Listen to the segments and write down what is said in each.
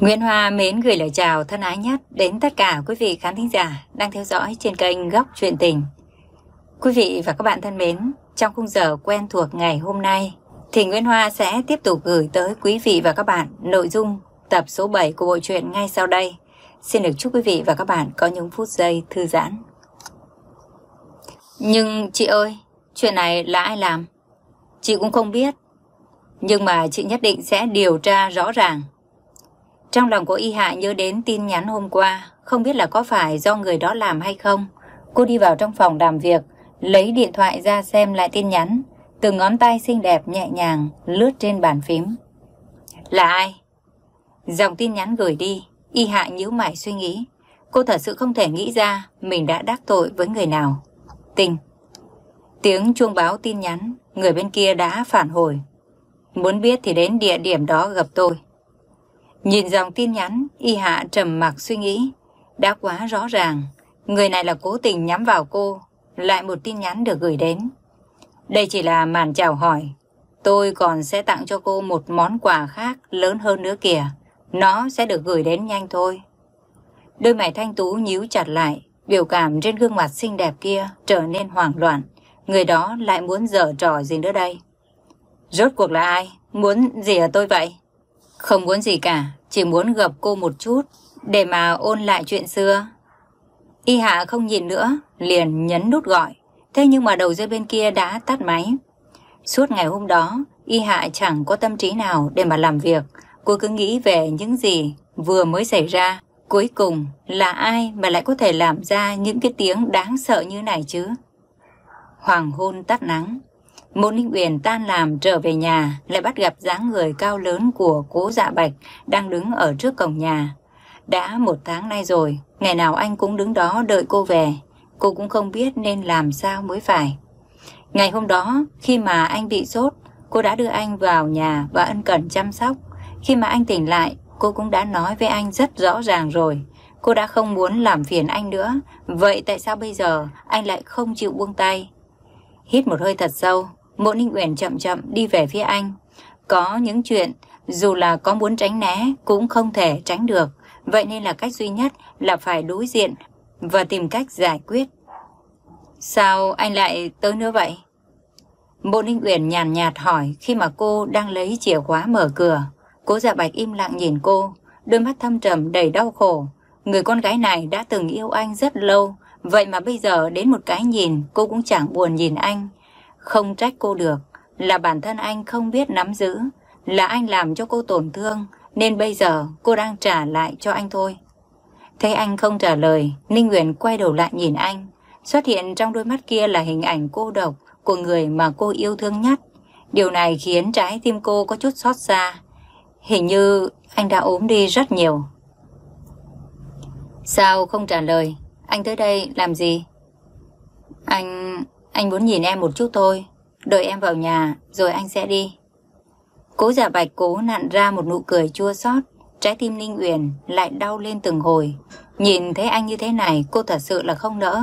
Nguyễn Hoa mến gửi lời chào thân ái nhất đến tất cả quý vị khán thính giả đang theo dõi trên kênh Góc Chuyện Tình. Quý vị và các bạn thân mến, trong khung giờ quen thuộc ngày hôm nay, thì Nguyễn Hoa sẽ tiếp tục gửi tới quý vị và các bạn nội dung tập số 7 của bộ truyện ngay sau đây. Xin được chúc quý vị và các bạn có những phút giây thư giãn. Nhưng chị ơi, chuyện này là ai làm? Chị cũng không biết. Nhưng mà chị nhất định sẽ điều tra rõ ràng. Trong lòng của Y Hạ nhớ đến tin nhắn hôm qua, không biết là có phải do người đó làm hay không. Cô đi vào trong phòng làm việc, lấy điện thoại ra xem lại tin nhắn, từng ngón tay xinh đẹp nhẹ nhàng lướt trên bàn phím. Là ai? Dòng tin nhắn gửi đi, Y Hạ nhíu mày suy nghĩ. Cô thật sự không thể nghĩ ra mình đã đắc tội với người nào. Tình. Tiếng chuông báo tin nhắn, người bên kia đã phản hồi. Muốn biết thì đến địa điểm đó gặp tôi. Nhìn dòng tin nhắn, y hạ trầm mặc suy nghĩ. Đã quá rõ ràng, người này là cố tình nhắm vào cô, lại một tin nhắn được gửi đến. Đây chỉ là màn chào hỏi. Tôi còn sẽ tặng cho cô một món quà khác lớn hơn nữa kìa. Nó sẽ được gửi đến nhanh thôi. Đôi mày thanh tú nhíu chặt lại, biểu cảm trên gương mặt xinh đẹp kia trở nên hoảng loạn. Người đó lại muốn dở trò gì nữa đây? Rốt cuộc là ai? Muốn gì ở tôi vậy? Không muốn gì cả, chỉ muốn gặp cô một chút để mà ôn lại chuyện xưa. Y Hạ không nhìn nữa, liền nhấn nút gọi. Thế nhưng mà đầu dây bên kia đã tắt máy. Suốt ngày hôm đó, Y Hạ chẳng có tâm trí nào để mà làm việc. Cô cứ nghĩ về những gì vừa mới xảy ra. Cuối cùng là ai mà lại có thể làm ra những cái tiếng đáng sợ như này chứ? Hoàng hôn tắt nắng, Mộ Ninh Uyển tan làm trở về nhà, lại bắt gặp dáng người cao lớn của cố dạ bạch đang đứng ở trước cổng nhà. Đã một tháng nay rồi, ngày nào anh cũng đứng đó đợi cô về. Cô cũng không biết nên làm sao mới phải. Ngày hôm đó, khi mà anh bị sốt, cô đã đưa anh vào nhà và ân cần chăm sóc. Khi mà anh tỉnh lại, cô cũng đã nói với anh rất rõ ràng rồi. Cô đã không muốn làm phiền anh nữa. Vậy tại sao bây giờ anh lại không chịu buông tay? Hít một hơi thật sâu, Mộ Ninh Uyển chậm chậm đi về phía anh. Có những chuyện, dù là có muốn tránh né, cũng không thể tránh được. Vậy nên là cách duy nhất là phải đối diện và tìm cách giải quyết. Sao anh lại tới nữa vậy? Mộ Ninh Uyển nhàn nhạt hỏi khi mà cô đang lấy chìa khóa mở cửa. Cố Dạ Bạch im lặng nhìn cô, đôi mắt thâm trầm đầy đau khổ. Người con gái này đã từng yêu anh rất lâu, vậy mà bây giờ đến một cái nhìn cô cũng chẳng buồn nhìn anh. Không trách cô được, là bản thân anh không biết nắm giữ, là anh làm cho cô tổn thương, nên bây giờ cô đang trả lại cho anh thôi. Thấy anh không trả lời, Ninh Nguyễn quay đầu lại nhìn anh. Xuất hiện trong đôi mắt kia là hình ảnh cô độc của người mà cô yêu thương nhất. Điều này khiến trái tim cô có chút xót xa. Hình như anh đã ốm đi rất nhiều. Sao không trả lời? Anh tới đây làm gì? Anh... Anh muốn nhìn em một chút thôi, đợi em vào nhà rồi anh sẽ đi. Cố giả bạch cố nặn ra một nụ cười chua xót trái tim Ninh Uyển lại đau lên từng hồi. Nhìn thấy anh như thế này cô thật sự là không nỡ.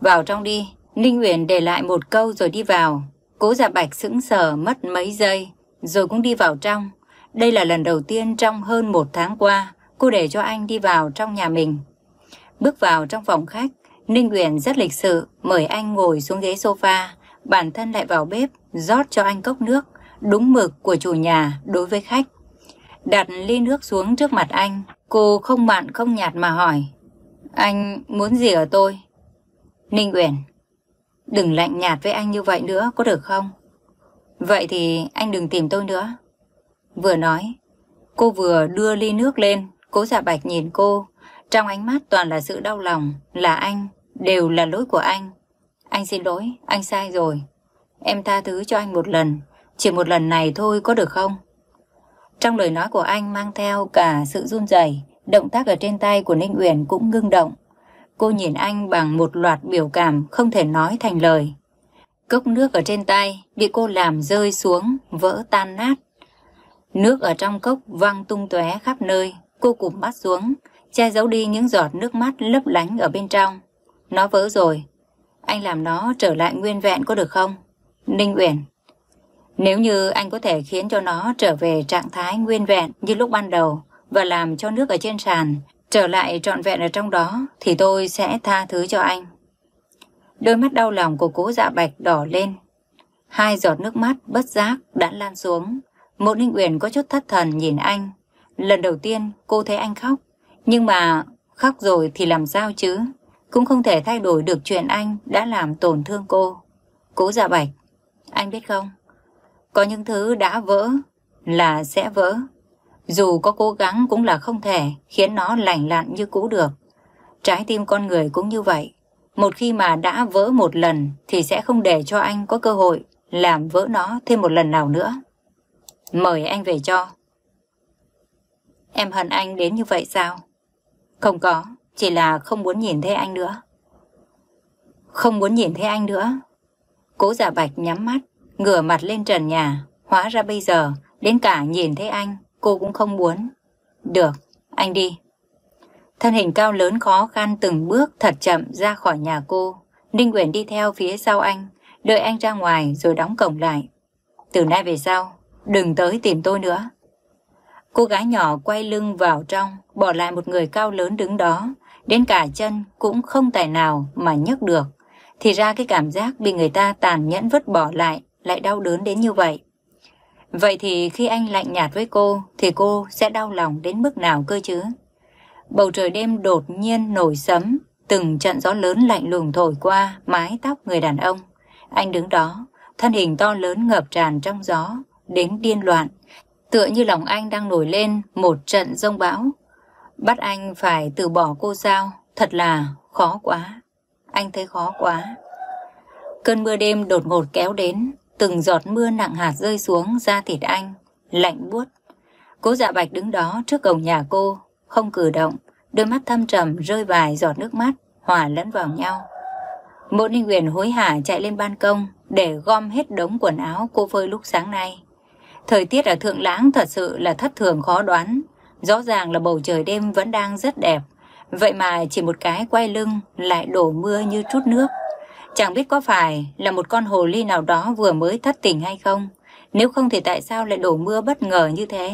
Vào trong đi, Ninh Uyển để lại một câu rồi đi vào. Cố giả bạch sững sờ mất mấy giây, rồi cũng đi vào trong. Đây là lần đầu tiên trong hơn một tháng qua, cô để cho anh đi vào trong nhà mình. Bước vào trong phòng khách, Ninh Nguyễn rất lịch sự, mời anh ngồi xuống ghế sofa, bản thân lại vào bếp, rót cho anh cốc nước, đúng mực của chủ nhà đối với khách. Đặt ly nước xuống trước mặt anh, cô không mặn không nhạt mà hỏi. Anh muốn gì ở tôi? Ninh Uyển, đừng lạnh nhạt với anh như vậy nữa, có được không? Vậy thì anh đừng tìm tôi nữa. Vừa nói, cô vừa đưa ly nước lên, cố giả bạch nhìn cô, trong ánh mắt toàn là sự đau lòng, là anh, đều là lỗi của anh. Anh xin lỗi, anh sai rồi. Em tha thứ cho anh một lần, chỉ một lần này thôi có được không? Trong lời nói của anh mang theo cả sự run rẩy, động tác ở trên tay của Ninh Uyển cũng ngưng động. Cô nhìn anh bằng một loạt biểu cảm không thể nói thành lời. Cốc nước ở trên tay bị cô làm rơi xuống, vỡ tan nát. Nước ở trong cốc văng tung tóe khắp nơi, cô cụp mắt xuống, che giấu đi những giọt nước mắt lấp lánh ở bên trong. Nó vỡ rồi. Anh làm nó trở lại nguyên vẹn có được không? Ninh Uyển. Nếu như anh có thể khiến cho nó trở về trạng thái nguyên vẹn như lúc ban đầu, và làm cho nước ở trên sàn trở lại trọn vẹn ở trong đó thì tôi sẽ tha thứ cho anh. Đôi mắt đau lòng của cố dạ bạch đỏ lên. Hai giọt nước mắt bất giác đã lan xuống. Mộ Ninh Uyển có chút thất thần nhìn anh. Lần đầu tiên cô thấy anh khóc. Nhưng mà khóc rồi thì làm sao chứ? Cũng không thể thay đổi được chuyện anh đã làm tổn thương cô. Cố dạ bạch, anh biết không? Có những thứ đã vỡ là sẽ vỡ. Dù có cố gắng cũng là không thể khiến nó lành lặn như cũ được. Trái tim con người cũng như vậy. Một khi mà đã vỡ một lần thì sẽ không để cho anh có cơ hội làm vỡ nó thêm một lần nào nữa. Mời anh về cho. Em hận anh đến như vậy sao? Không có, chỉ là không muốn nhìn thấy anh nữa. Không muốn nhìn thấy anh nữa. Cố giả bạch nhắm mắt, ngửa mặt lên trần nhà. Hóa ra bây giờ, đến cả nhìn thấy anh, cô cũng không muốn. Được, anh đi. Thân hình cao lớn khó khăn từng bước thật chậm ra khỏi nhà cô. Ninh Nguyễn đi theo phía sau anh, đợi anh ra ngoài rồi đóng cổng lại. Từ nay về sau, đừng tới tìm tôi nữa. Cô gái nhỏ quay lưng vào trong, bỏ lại một người cao lớn đứng đó, đến cả chân cũng không tài nào mà nhấc được. Thì ra cái cảm giác bị người ta tàn nhẫn vứt bỏ lại lại đau đớn đến như vậy. Vậy thì khi anh lạnh nhạt với cô thì cô sẽ đau lòng đến mức nào cơ chứ? Bầu trời đêm đột nhiên nổi sấm, từng trận gió lớn lạnh lùng thổi qua mái tóc người đàn ông. Anh đứng đó, thân hình to lớn ngập tràn trong gió, đến điên loạn. Tựa như lòng anh đang nổi lên một trận rông bão. Bắt anh phải từ bỏ cô sao? Thật là khó quá. Anh thấy khó quá. Cơn mưa đêm đột ngột kéo đến, từng giọt mưa nặng hạt rơi xuống da thịt anh, lạnh buốt. Cố dạ bạch đứng đó trước cổng nhà cô, không cử động, đôi mắt thâm trầm rơi vài giọt nước mắt, hòa lẫn vào nhau. Mộ Ninh Huyền hối hả chạy lên ban công để gom hết đống quần áo cô phơi lúc sáng nay. Thời tiết ở Thượng Lãng thật sự là thất thường khó đoán. Rõ ràng là bầu trời đêm vẫn đang rất đẹp. Vậy mà chỉ một cái quay lưng lại đổ mưa như chút nước. Chẳng biết có phải là một con hồ ly nào đó vừa mới thất tình hay không. Nếu không thì tại sao lại đổ mưa bất ngờ như thế?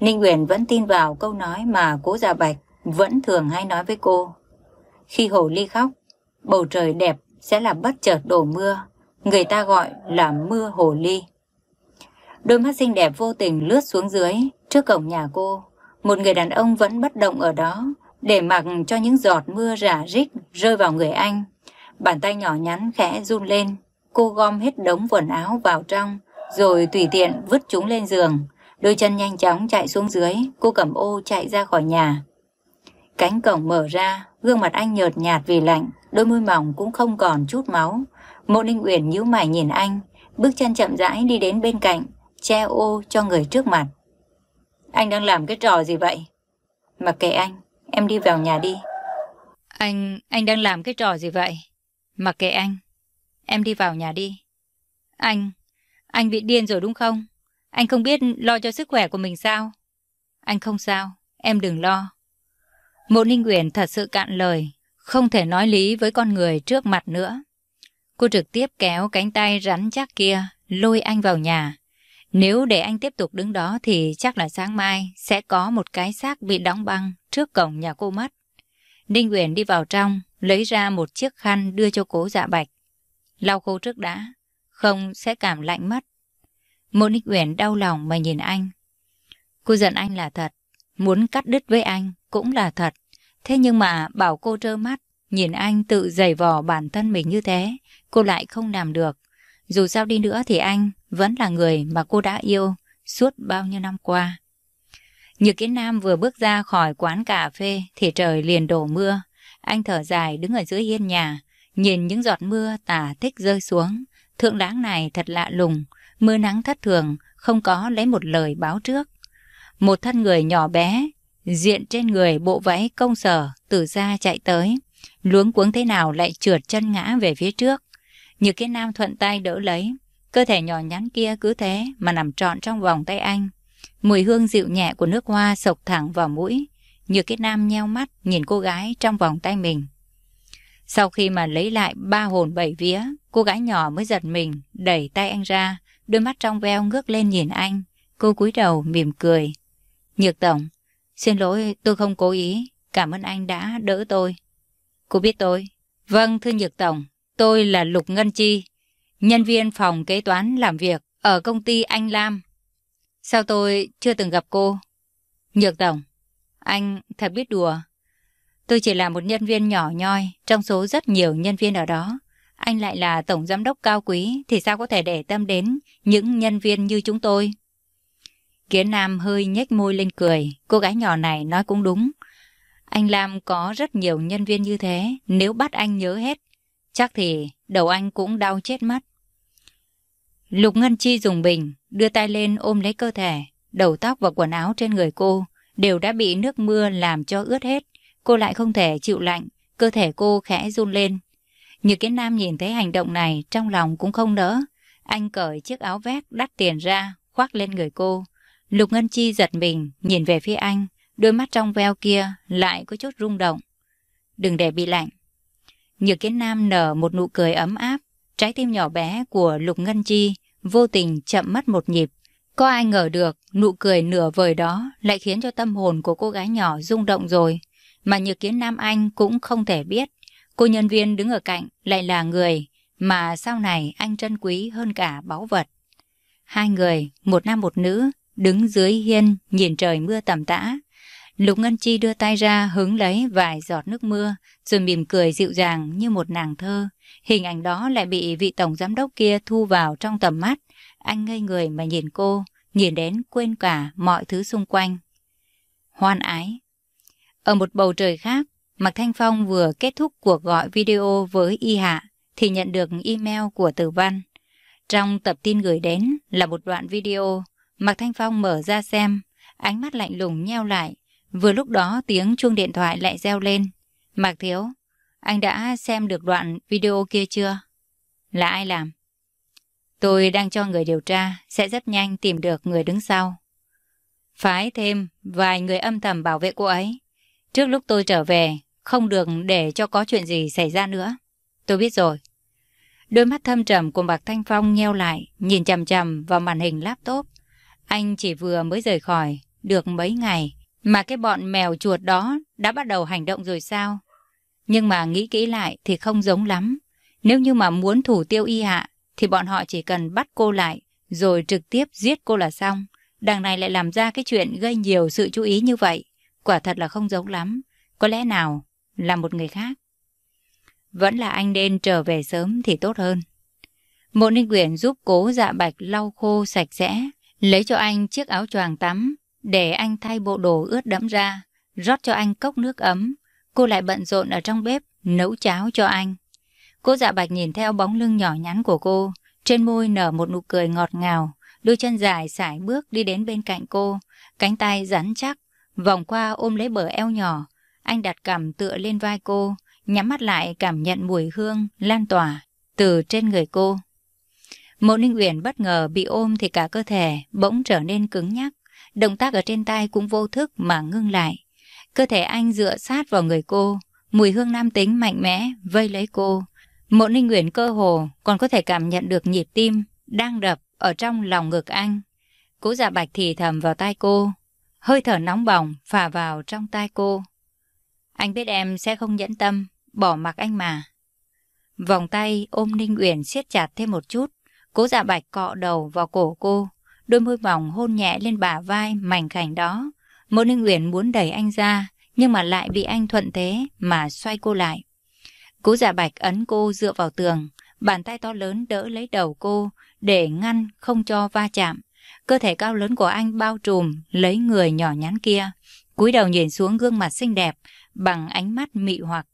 Ninh Nguyễn vẫn tin vào câu nói mà cố Già Bạch vẫn thường hay nói với cô. Khi hồ ly khóc, bầu trời đẹp sẽ là bất chợt đổ mưa. Người ta gọi là mưa hồ ly. Đôi mắt xinh đẹp vô tình lướt xuống dưới, trước cổng nhà cô. Một người đàn ông vẫn bất động ở đó, để mặc cho những giọt mưa rả rích rơi vào người anh. Bàn tay nhỏ nhắn khẽ run lên, cô gom hết đống quần áo vào trong, rồi tùy tiện vứt chúng lên giường. Đôi chân nhanh chóng chạy xuống dưới, cô cầm ô chạy ra khỏi nhà. Cánh cổng mở ra, gương mặt anh nhợt nhạt vì lạnh, đôi môi mỏng cũng không còn chút máu. Mộ Ninh Uyển nhíu mày nhìn anh, bước chân chậm rãi đi đến bên cạnh, che ô cho người trước mặt. Anh đang làm cái trò gì vậy? Mặc kệ anh, em đi vào nhà đi. Anh, anh đang làm cái trò gì vậy? Mặc kệ anh, em đi vào nhà đi. Anh, anh bị điên rồi đúng không? Anh không biết lo cho sức khỏe của mình sao? Anh không sao, em đừng lo. Mộ Ninh Uyển thật sự cạn lời, không thể nói lý với con người trước mặt nữa. Cô trực tiếp kéo cánh tay rắn chắc kia, lôi anh vào nhà. Nếu để anh tiếp tục đứng đó thì chắc là sáng mai sẽ có một cái xác bị đóng băng trước cổng nhà cô mất. Ninh Uyển đi vào trong, lấy ra một chiếc khăn đưa cho cố dạ bạch. Lau khô trước đã, không sẽ cảm lạnh mất. Mộ Ninh Uyển đau lòng mà nhìn anh. Cô giận anh là thật, muốn cắt đứt với anh cũng là thật. Thế nhưng mà bảo cô trơ mắt, nhìn anh tự giày vò bản thân mình như thế, cô lại không làm được. Dù sao đi nữa thì anh vẫn là người mà cô đã yêu suốt bao nhiêu năm qua. Như Kiến Nam vừa bước ra khỏi quán cà phê thì trời liền đổ mưa. Anh thở dài đứng ở dưới hiên nhà, nhìn những giọt mưa tả thích rơi xuống. Thượng đáng này thật lạ lùng, mưa nắng thất thường, không có lấy một lời báo trước. Một thân người nhỏ bé, diện trên người bộ váy công sở từ xa chạy tới. Luống cuống thế nào lại trượt chân ngã về phía trước. Như cái nam thuận tay đỡ lấy. Cơ thể nhỏ nhắn kia cứ thế mà nằm trọn trong vòng tay anh. Mùi hương dịu nhẹ của nước hoa sộc thẳng vào mũi. Như cái nam nheo mắt nhìn cô gái trong vòng tay mình. Sau khi mà lấy lại ba hồn bảy vía, cô gái nhỏ mới giật mình, đẩy tay anh ra, đôi mắt trong veo ngước lên nhìn anh. Cô cúi đầu mỉm cười. Nhược Tổng, Xin lỗi, tôi không cố ý. Cảm ơn anh đã đỡ tôi. Cô biết tôi? Vâng, thưa Nhược Tổng. Tôi là Lục Ngân Chi, nhân viên phòng kế toán làm việc ở công ty Anh Lam. Sao tôi chưa từng gặp cô? Nhược Tổng, anh thật biết đùa. Tôi chỉ là một nhân viên nhỏ nhoi trong số rất nhiều nhân viên ở đó. Anh lại là tổng giám đốc cao quý thì sao có thể để tâm đến những nhân viên như chúng tôi? Kiến Nam hơi nhếch môi lên cười. Cô gái nhỏ này nói cũng đúng. Anh Lam có rất nhiều nhân viên như thế. Nếu bắt anh nhớ hết, chắc thì đầu anh cũng đau chết mắt Lục Ngân Chi dùng bình, đưa tay lên ôm lấy cơ thể. Đầu tóc và quần áo trên người cô đều đã bị nước mưa làm cho ướt hết. Cô lại không thể chịu lạnh, cơ thể cô khẽ run lên. Như kiến nam nhìn thấy hành động này, trong lòng cũng không nỡ. Anh cởi chiếc áo vest đắt tiền ra, khoác lên người cô. Lục Ngân Chi giật mình, nhìn về phía anh, đôi mắt trong veo kia lại có chút rung động. Đừng để bị lạnh. Nhược kiến nam nở một nụ cười ấm áp, trái tim nhỏ bé của Lục Ngân Chi vô tình chậm mất một nhịp. Có ai ngờ được nụ cười nửa vời đó lại khiến cho tâm hồn của cô gái nhỏ rung động rồi. Mà Nhược kiến nam anh cũng không thể biết. Cô nhân viên đứng ở cạnh lại là người mà sau này anh trân quý hơn cả báu vật. Hai người, một nam một nữ, đứng dưới hiên nhìn trời mưa tầm tã. Lục Ngân Chi đưa tay ra hứng lấy vài giọt nước mưa, rồi mỉm cười dịu dàng như một nàng thơ. Hình ảnh đó lại bị vị tổng giám đốc kia thu vào trong tầm mắt. Anh ngây người mà nhìn cô, nhìn đến quên cả mọi thứ xung quanh. Hoan ái Ở một bầu trời khác, Mạc Thanh Phong vừa kết thúc cuộc gọi video với Y Hạ, thì nhận được email của Tử Văn. Trong tập tin gửi đến là một đoạn video Mạc Thanh Phong mở ra xem, ánh mắt lạnh lùng nheo lại. Vừa lúc đó tiếng chuông điện thoại lại reo lên. Mạc Thiếu, anh đã xem được đoạn video kia chưa? Là ai làm? Tôi đang cho người điều tra, sẽ rất nhanh tìm được người đứng sau. Phái thêm vài người âm thầm bảo vệ cô ấy. Trước lúc tôi trở về, không được để cho có chuyện gì xảy ra nữa. Tôi biết rồi. Đôi mắt thâm trầm của Mạc Thanh Phong nheo lại, nhìn chằm chằm vào màn hình laptop. Anh chỉ vừa mới rời khỏi, được mấy ngày, mà cái bọn mèo chuột đó đã bắt đầu hành động rồi sao? Nhưng mà nghĩ kỹ lại thì không giống lắm. Nếu như mà muốn thủ tiêu y hạ, thì bọn họ chỉ cần bắt cô lại, rồi trực tiếp giết cô là xong. Đằng này lại làm ra cái chuyện gây nhiều sự chú ý như vậy. Quả thật là không giống lắm. Có lẽ nào là một người khác. Vẫn là anh nên trở về sớm thì tốt hơn. Mộ Ninh Quyển giúp cố dạ bạch lau khô sạch sẽ, Lấy cho anh chiếc áo choàng tắm, để anh thay bộ đồ ướt đẫm ra, rót cho anh cốc nước ấm. Cô lại bận rộn ở trong bếp, nấu cháo cho anh. Cô dạ bạch nhìn theo bóng lưng nhỏ nhắn của cô, trên môi nở một nụ cười ngọt ngào, đôi chân dài sải bước đi đến bên cạnh cô, cánh tay rắn chắc, vòng qua ôm lấy bờ eo nhỏ. Anh đặt cằm tựa lên vai cô, nhắm mắt lại cảm nhận mùi hương lan tỏa từ trên người cô. Mộ Ninh Uyển bất ngờ bị ôm thì cả cơ thể bỗng trở nên cứng nhắc. Động tác ở trên tay cũng vô thức mà ngưng lại. Cơ thể anh dựa sát vào người cô. Mùi hương nam tính mạnh mẽ vây lấy cô. Mộ Ninh Nguyễn cơ hồ còn có thể cảm nhận được nhịp tim đang đập ở trong lòng ngực anh. Cố dạ bạch thì thầm vào tai cô. Hơi thở nóng bỏng phả vào trong tai cô. Anh biết em sẽ không nhẫn tâm, bỏ mặc anh mà. Vòng tay ôm Ninh Uyển siết chặt thêm một chút. Cố dạ bạch cọ đầu vào cổ cô, đôi môi mỏng hôn nhẹ lên bả vai mảnh khảnh đó. Mộ Ninh Uyển muốn đẩy anh ra, nhưng mà lại bị anh thuận thế mà xoay cô lại. Cố dạ bạch ấn cô dựa vào tường, bàn tay to lớn đỡ lấy đầu cô để ngăn không cho va chạm. Cơ thể cao lớn của anh bao trùm lấy người nhỏ nhắn kia, cúi đầu nhìn xuống gương mặt xinh đẹp bằng ánh mắt mị hoặc.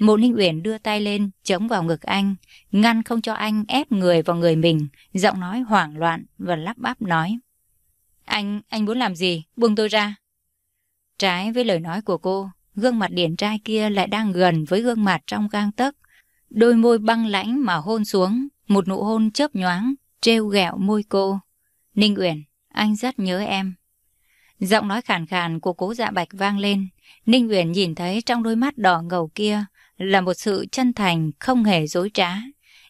Mộ Ninh Uyển đưa tay lên, chống vào ngực anh, ngăn không cho anh ép người vào người mình, giọng nói hoảng loạn và lắp bắp nói. Anh, anh muốn làm gì? Buông tôi ra. Trái với lời nói của cô, gương mặt điển trai kia lại đang gần với gương mặt trong gang tấc. Đôi môi băng lãnh mà hôn xuống, một nụ hôn chớp nhoáng, treo ghẹo môi cô. Ninh Uyển, anh rất nhớ em. Giọng nói khàn khàn của cố dạ bạch vang lên. Ninh Uyển nhìn thấy trong đôi mắt đỏ ngầu kia là một sự chân thành không hề dối trá.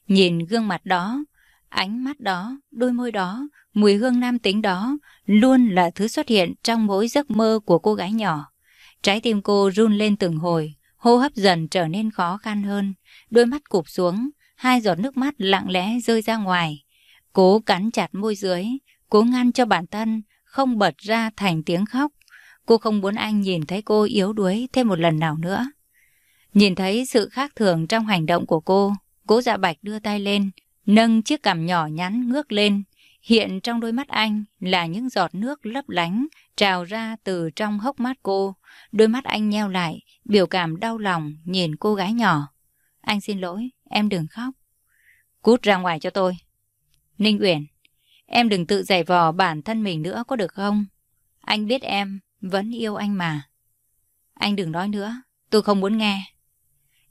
Nhìn gương mặt đó, Ánh mắt đó, đôi môi đó, mùi hương nam tính đó luôn là thứ xuất hiện trong mỗi giấc mơ của cô gái nhỏ. Trái tim cô run lên từng hồi, hô hấp dần trở nên khó khăn hơn, đôi mắt cụp xuống, hai giọt nước mắt lặng lẽ rơi ra ngoài. Cố cắn chặt môi dưới, cố ngăn cho bản thân không bật ra thành tiếng khóc. Cô không muốn anh nhìn thấy cô yếu đuối thêm một lần nào nữa. Nhìn thấy sự khác thường trong hành động của cô, cố dạ bạch đưa tay lên, nâng chiếc cằm nhỏ nhắn ngước lên. Hiện trong đôi mắt anh là những giọt nước lấp lánh trào ra từ trong hốc mắt cô. Đôi mắt anh nheo lại, biểu cảm đau lòng nhìn cô gái nhỏ. Anh xin lỗi, em đừng khóc. Cút ra ngoài cho tôi. Ninh Uyển, em đừng tự giày vò bản thân mình nữa có được không? Anh biết em vẫn yêu anh mà. Anh đừng nói nữa, tôi không muốn nghe.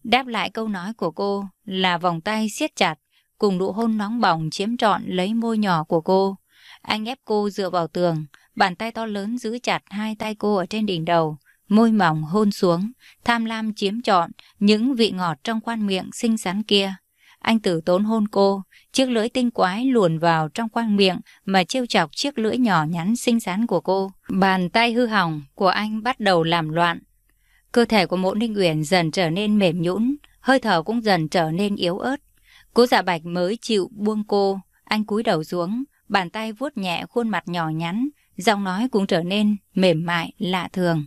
Đáp lại câu nói của cô là vòng tay siết chặt, cùng nụ hôn nóng bỏng chiếm trọn lấy môi nhỏ của cô. Anh ép cô dựa vào tường, bàn tay to lớn giữ chặt hai tay cô ở trên đỉnh đầu, môi mỏng hôn xuống, tham lam chiếm trọn những vị ngọt trong khoan miệng xinh xắn kia. Anh tử tốn hôn cô, chiếc lưỡi tinh quái luồn vào trong khoang miệng mà trêu chọc chiếc lưỡi nhỏ nhắn xinh xắn của cô. Bàn tay hư hỏng của anh bắt đầu làm loạn. Cơ thể của mộ ninh uyển dần trở nên mềm nhũn, hơi thở cũng dần trở nên yếu ớt. Cố dạ bạch mới chịu buông cô, anh cúi đầu xuống, bàn tay vuốt nhẹ khuôn mặt nhỏ nhắn, giọng nói cũng trở nên mềm mại, lạ thường.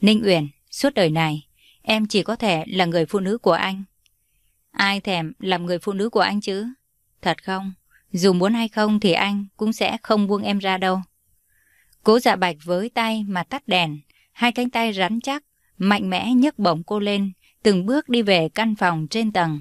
Ninh Uyển, suốt đời này, em chỉ có thể là người phụ nữ của anh. Ai thèm làm người phụ nữ của anh chứ? Thật không? Dù muốn hay không thì anh cũng sẽ không buông em ra đâu. Cố dạ bạch với tay mà tắt đèn, hai cánh tay rắn chắc, mạnh mẽ nhấc bổng cô lên, từng bước đi về căn phòng trên tầng.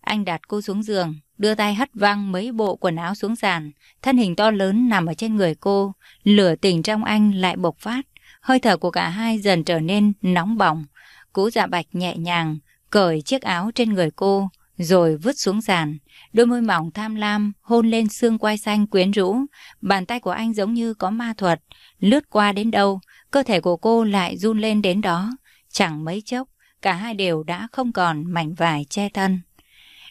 Anh đặt cô xuống giường, đưa tay hất văng mấy bộ quần áo xuống sàn, thân hình to lớn nằm ở trên người cô, lửa tình trong anh lại bộc phát, hơi thở của cả hai dần trở nên nóng bỏng. Cú dạ bạch nhẹ nhàng, cởi chiếc áo trên người cô, rồi vứt xuống sàn. Đôi môi mỏng tham lam hôn lên xương quai xanh quyến rũ. Bàn tay của anh giống như có ma thuật, lướt qua đến đâu, cơ thể của cô lại run lên đến đó. Chẳng mấy chốc, cả hai đều đã không còn mảnh vải che thân.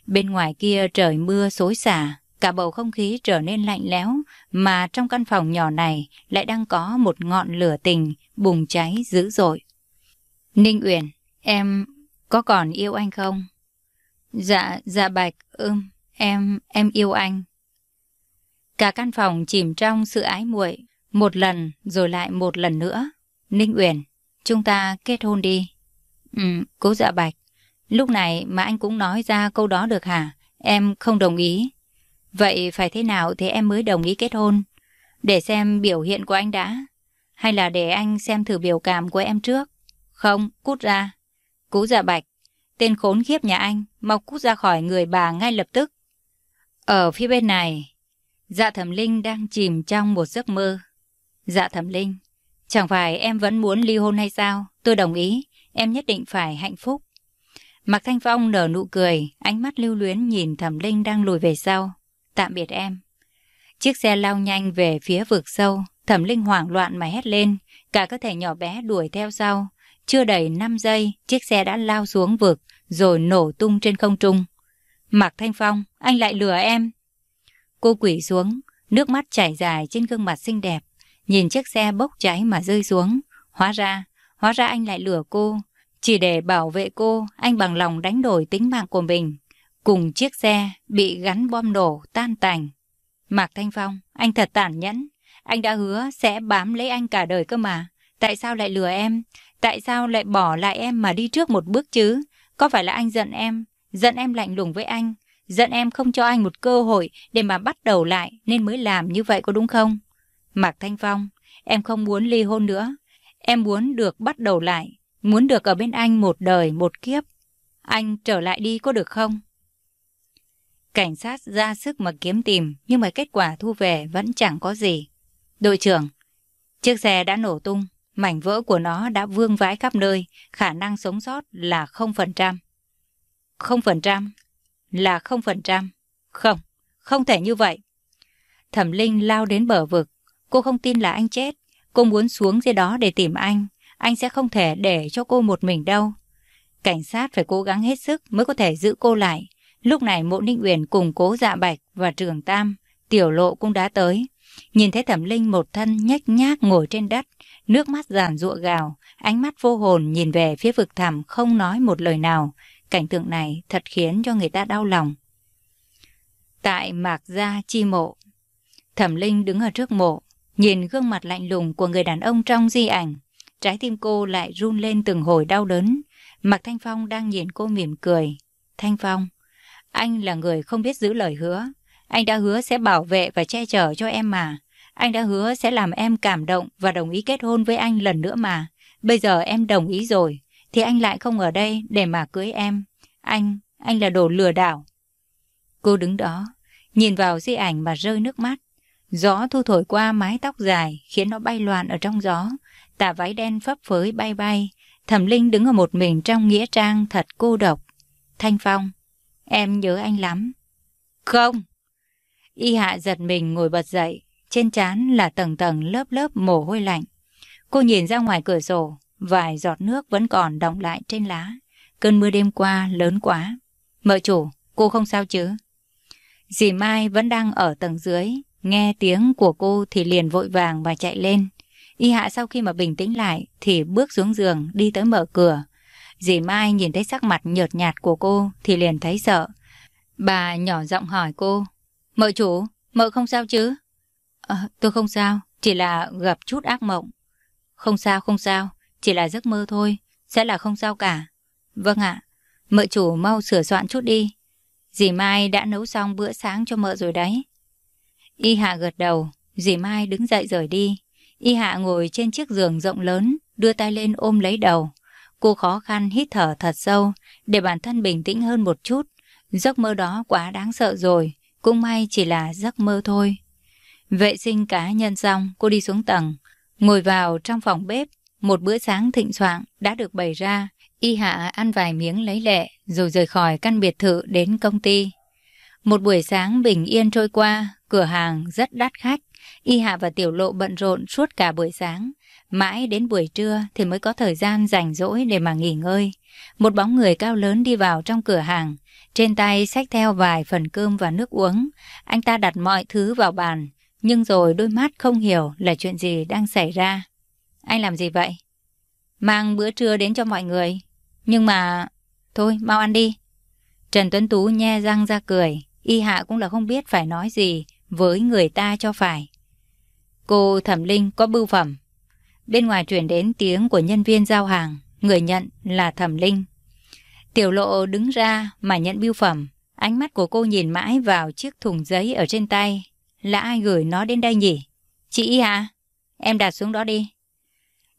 Bên ngoài kia trời mưa xối xả, cả bầu không khí trở nên lạnh lẽo, mà trong căn phòng nhỏ này lại đang có một ngọn lửa tình bùng cháy dữ dội. Ninh Uyển, em có còn yêu anh không? Dạ, dạ Bạch, ưm, em, em yêu anh. Cả căn phòng chìm trong sự ái muội, một lần rồi lại một lần nữa. Ninh Uyển, chúng ta kết hôn đi. Ừ, cố dạ Bạch. Lúc này mà anh cũng nói ra câu đó được hả? Em không đồng ý. Vậy phải thế nào thì em mới đồng ý kết hôn? Để xem biểu hiện của anh đã. Hay là để anh xem thử biểu cảm của em trước? Không, cút ra. Cú dạ bạch. Tên khốn khiếp nhà anh, mau cút ra khỏi người bà ngay lập tức. Ở phía bên này, dạ thẩm linh đang chìm trong một giấc mơ. Dạ thẩm linh, chẳng phải em vẫn muốn ly hôn hay sao? Tôi đồng ý, em nhất định phải hạnh phúc. Mạc Thanh Phong nở nụ cười, ánh mắt lưu luyến nhìn Thẩm Linh đang lùi về sau. Tạm biệt em. Chiếc xe lao nhanh về phía vực sâu, Thẩm Linh hoảng loạn mà hét lên, cả cơ thể nhỏ bé đuổi theo sau. Chưa đầy 5 giây, chiếc xe đã lao xuống vực, rồi nổ tung trên không trung. Mạc Thanh Phong, anh lại lừa em. Cô quỷ xuống, nước mắt chảy dài trên gương mặt xinh đẹp, nhìn chiếc xe bốc cháy mà rơi xuống. Hóa ra, hóa ra anh lại lừa cô, chỉ để bảo vệ cô, anh bằng lòng đánh đổi tính mạng của mình. Cùng chiếc xe bị gắn bom nổ tan tành. Mạc Thanh Phong, anh thật tàn nhẫn. Anh đã hứa sẽ bám lấy anh cả đời cơ mà. Tại sao lại lừa em? Tại sao lại bỏ lại em mà đi trước một bước chứ? Có phải là anh giận em? Giận em lạnh lùng với anh? Giận em không cho anh một cơ hội để mà bắt đầu lại nên mới làm như vậy có đúng không? Mạc Thanh Phong, em không muốn ly hôn nữa. Em muốn được bắt đầu lại Muốn được ở bên anh một đời một kiếp. Anh trở lại đi có được không? Cảnh sát ra sức mà kiếm tìm, nhưng mà kết quả thu về vẫn chẳng có gì. Đội trưởng, chiếc xe đã nổ tung, mảnh vỡ của nó đã vương vãi khắp nơi, khả năng sống sót là 0%. 0% là 0%. Không, không thể như vậy. Thẩm Linh lao đến bờ vực. Cô không tin là anh chết. Cô muốn xuống dưới đó để tìm anh anh sẽ không thể để cho cô một mình đâu. Cảnh sát phải cố gắng hết sức mới có thể giữ cô lại. Lúc này mộ ninh uyển cùng cố dạ bạch và Trường Tam, Tiểu Lộ cũng đã tới. Nhìn thấy Thẩm Linh một thân nhách nhác ngồi trên đất, nước mắt giàn ruộng gào, ánh mắt vô hồn nhìn về phía vực thẳm không nói một lời nào. Cảnh tượng này thật khiến cho người ta đau lòng. Tại Mạc Gia Chi Mộ, Thẩm Linh đứng ở trước mộ, nhìn gương mặt lạnh lùng của người đàn ông trong di ảnh. Trái tim cô lại run lên từng hồi đau đớn. Mạc Thanh Phong đang nhìn cô mỉm cười. Thanh Phong, anh là người không biết giữ lời hứa. Anh đã hứa sẽ bảo vệ và che chở cho em mà. Anh đã hứa sẽ làm em cảm động và đồng ý kết hôn với anh lần nữa mà. Bây giờ em đồng ý rồi, thì anh lại không ở đây để mà cưới em. Anh, anh là đồ lừa đảo. Cô đứng đó, nhìn vào di ảnh mà rơi nước mắt. Gió thu thổi qua mái tóc dài khiến nó bay loạn ở trong gió. Tà váy đen phấp phới bay bay. Thẩm Linh đứng ở một mình trong nghĩa trang thật cô độc. Thanh Phong, em nhớ anh lắm. Không. Y hạ giật mình ngồi bật dậy. Trên trán là tầng tầng lớp lớp mồ hôi lạnh. Cô nhìn ra ngoài cửa sổ, vài giọt nước vẫn còn đọng lại trên lá. Cơn mưa đêm qua lớn quá. Mợ chủ, cô không sao chứ? Dì Mai vẫn đang ở tầng dưới, nghe tiếng của cô thì liền vội vàng và chạy lên. Y hạ sau khi mà bình tĩnh lại thì bước xuống giường đi tới mở cửa. Dì Mai nhìn thấy sắc mặt nhợt nhạt của cô thì liền thấy sợ. Bà nhỏ giọng hỏi cô, Mợ chủ, mợ không sao chứ? À, tôi không sao, chỉ là gặp chút ác mộng. Không sao, không sao, chỉ là giấc mơ thôi, sẽ là không sao cả. Vâng ạ, mợ chủ mau sửa soạn chút đi. Dì Mai đã nấu xong bữa sáng cho mợ rồi đấy. Y Hạ gật đầu, dì Mai đứng dậy rời đi. Y Hạ ngồi trên chiếc giường rộng lớn, đưa tay lên ôm lấy đầu. Cô khó khăn hít thở thật sâu, để bản thân bình tĩnh hơn một chút. Giấc mơ đó quá đáng sợ rồi, cũng may chỉ là giấc mơ thôi. Vệ sinh cá nhân xong, cô đi xuống tầng, ngồi vào trong phòng bếp. Một bữa sáng thịnh soạn đã được bày ra. Y Hạ ăn vài miếng lấy lệ, rồi rời khỏi căn biệt thự đến công ty. Một buổi sáng bình yên trôi qua, cửa hàng rất đắt khách. Y Hạ và Tiểu Lộ bận rộn suốt cả buổi sáng. Mãi đến buổi trưa thì mới có thời gian rảnh rỗi để mà nghỉ ngơi. Một bóng người cao lớn đi vào trong cửa hàng. Trên tay xách theo vài phần cơm và nước uống. Anh ta đặt mọi thứ vào bàn. Nhưng rồi đôi mắt không hiểu là chuyện gì đang xảy ra. Anh làm gì vậy? Mang bữa trưa đến cho mọi người. Nhưng mà... Thôi, mau ăn đi. Trần Tuấn Tú nhe răng ra cười. Y hạ cũng là không biết phải nói gì với người ta cho phải. Cô Thẩm Linh có bưu phẩm. Bên ngoài truyền đến tiếng của nhân viên giao hàng. Người nhận là Thẩm Linh. Tiểu lộ đứng ra mà nhận bưu phẩm. Ánh mắt của cô nhìn mãi vào chiếc thùng giấy ở trên tay. Là ai gửi nó đến đây nhỉ? Chị Y Hà, em đặt xuống đó đi.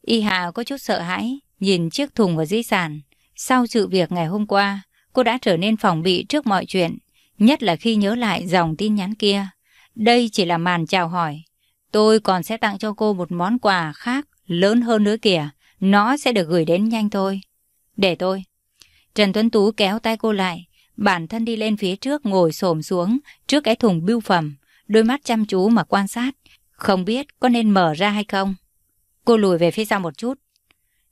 Y Hà có chút sợ hãi, nhìn chiếc thùng ở dưới sàn. Sau sự việc ngày hôm qua, cô đã trở nên phòng bị trước mọi chuyện, nhất là khi nhớ lại dòng tin nhắn kia. Đây chỉ là màn chào hỏi. Tôi còn sẽ tặng cho cô một món quà khác, lớn hơn nữa kìa. Nó sẽ được gửi đến nhanh thôi. Để tôi. Trần Tuấn Tú kéo tay cô lại, bản thân đi lên phía trước ngồi xổm xuống trước cái thùng bưu phẩm, đôi mắt chăm chú mà quan sát, không biết có nên mở ra hay không. Cô lùi về phía sau một chút.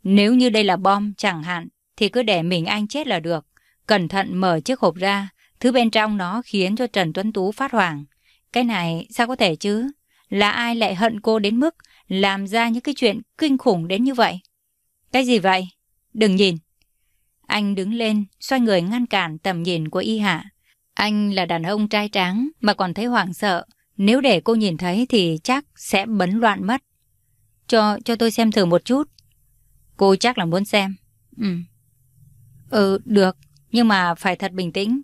Nếu như đây là bom chẳng hạn, thì cứ để mình anh chết là được. Cẩn thận mở chiếc hộp ra, thứ bên trong nó khiến cho Trần Tuấn Tú phát hoảng. Cái này sao có thể chứ? Là ai lại hận cô đến mức làm ra những cái chuyện kinh khủng đến như vậy? Cái gì vậy? Đừng nhìn. Anh đứng lên, xoay người ngăn cản tầm nhìn của Y Hạ. Anh là đàn ông trai tráng mà còn thấy hoảng sợ. Nếu để cô nhìn thấy thì chắc sẽ bấn loạn mất. Cho, cho tôi xem thử một chút. Cô chắc là muốn xem. Ừ. Ừ, được. Nhưng mà phải thật bình tĩnh.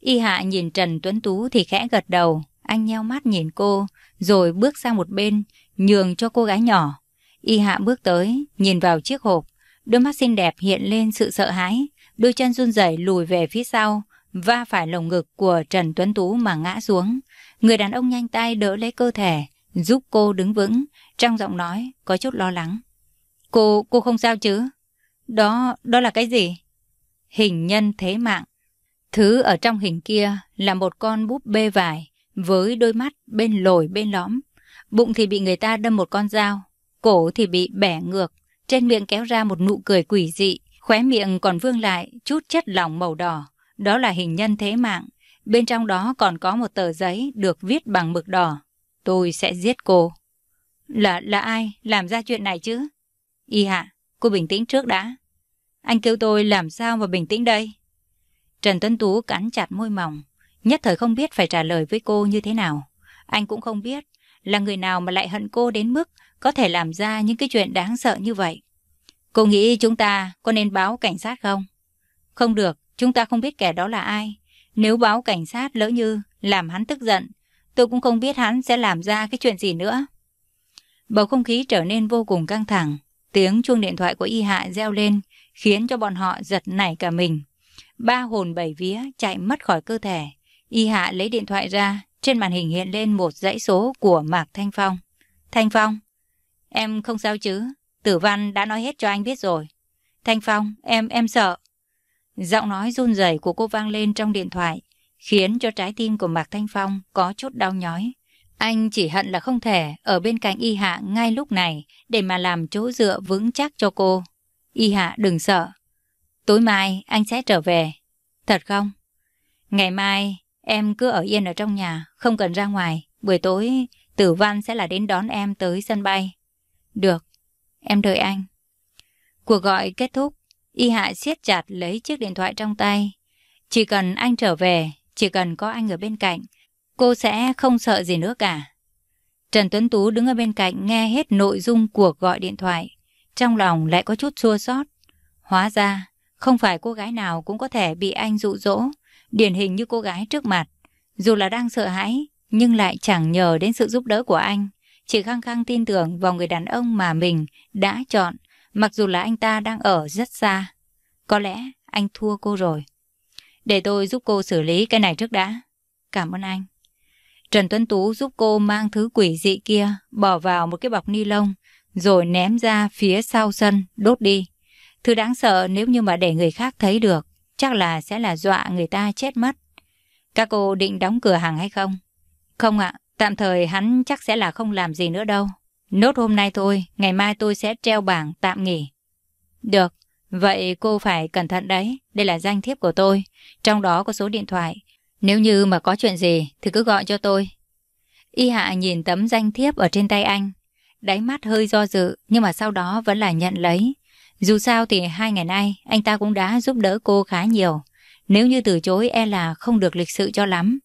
Y Hạ nhìn Trần Tuấn Tú thì khẽ gật đầu. Anh nheo mắt nhìn cô, rồi bước sang một bên, nhường cho cô gái nhỏ. Y Hạ bước tới, nhìn vào chiếc hộp. Đôi mắt xinh đẹp hiện lên sự sợ hãi. Đôi chân run rẩy lùi về phía sau, va phải lồng ngực của Trần Tuấn Tú mà ngã xuống. Người đàn ông nhanh tay đỡ lấy cơ thể, giúp cô đứng vững, trong giọng nói có chút lo lắng. Cô, cô không sao chứ? Đó, đó là cái gì? Hình nhân thế mạng. Thứ ở trong hình kia là một con búp bê vải với đôi mắt bên lồi bên lõm. Bụng thì bị người ta đâm một con dao, cổ thì bị bẻ ngược, trên miệng kéo ra một nụ cười quỷ dị, khóe miệng còn vương lại chút chất lỏng màu đỏ. Đó là hình nhân thế mạng. Bên trong đó còn có một tờ giấy được viết bằng mực đỏ. Tôi sẽ giết cô. Là là ai làm ra chuyện này chứ? Y hạ, cô bình tĩnh trước đã. Anh kêu tôi làm sao mà bình tĩnh đây? Trần Tuấn Tú cắn chặt môi mỏng, nhất thời không biết phải trả lời với cô như thế nào. Anh cũng không biết là người nào mà lại hận cô đến mức có thể làm ra những cái chuyện đáng sợ như vậy. Cô nghĩ chúng ta có nên báo cảnh sát không? Không được, chúng ta không biết kẻ đó là ai. Nếu báo cảnh sát lỡ như làm hắn tức giận, tôi cũng không biết hắn sẽ làm ra cái chuyện gì nữa. Bầu không khí trở nên vô cùng căng thẳng. Tiếng chuông điện thoại của y hạ reo lên, khiến cho bọn họ giật nảy cả mình. Ba hồn bảy vía chạy mất khỏi cơ thể. Y hạ lấy điện thoại ra, trên màn hình hiện lên một dãy số của Mạc Thanh Phong. Thanh Phong, em không sao chứ? Tử Văn đã nói hết cho anh biết rồi. Thanh Phong, em, em sợ. Giọng nói run rẩy của cô vang lên trong điện thoại, khiến cho trái tim của Mạc Thanh Phong có chút đau nhói. Anh chỉ hận là không thể ở bên cạnh Y Hạ ngay lúc này để mà làm chỗ dựa vững chắc cho cô. Y Hạ đừng sợ. Tối mai anh sẽ trở về. Thật không? Ngày mai em cứ ở yên ở trong nhà, không cần ra ngoài. Buổi tối Tử Văn sẽ là đến đón em tới sân bay. Được, em đợi anh. Cuộc gọi kết thúc, Y Hạ siết chặt lấy chiếc điện thoại trong tay. Chỉ cần anh trở về, chỉ cần có anh ở bên cạnh, cô sẽ không sợ gì nữa cả. Trần Tuấn Tú đứng ở bên cạnh nghe hết nội dung cuộc gọi điện thoại. Trong lòng lại có chút chua xót. Hóa ra, không phải cô gái nào cũng có thể bị anh dụ dỗ, điển hình như cô gái trước mặt. Dù là đang sợ hãi, nhưng lại chẳng nhờ đến sự giúp đỡ của anh. Chỉ khăng khăng tin tưởng vào người đàn ông mà mình đã chọn, mặc dù là anh ta đang ở rất xa. Có lẽ anh thua cô rồi. Để tôi giúp cô xử lý cái này trước đã. Cảm ơn anh. Trần Tuấn Tú giúp cô mang thứ quỷ dị kia bỏ vào một cái bọc ni lông rồi ném ra phía sau sân đốt đi. Thứ đáng sợ nếu như mà để người khác thấy được chắc là sẽ là dọa người ta chết mất. Các cô định đóng cửa hàng hay không? Không ạ, tạm thời hắn chắc sẽ là không làm gì nữa đâu. Nốt hôm nay thôi, ngày mai tôi sẽ treo bảng tạm nghỉ. Được, vậy cô phải cẩn thận đấy, đây là danh thiếp của tôi, trong đó có số điện thoại. Nếu như mà có chuyện gì thì cứ gọi cho tôi. Y Hạ nhìn tấm danh thiếp ở trên tay anh, đáy mắt hơi do dự nhưng mà sau đó vẫn là nhận lấy. Dù sao thì hai ngày nay anh ta cũng đã giúp đỡ cô khá nhiều. Nếu như từ chối e là không được lịch sự cho lắm.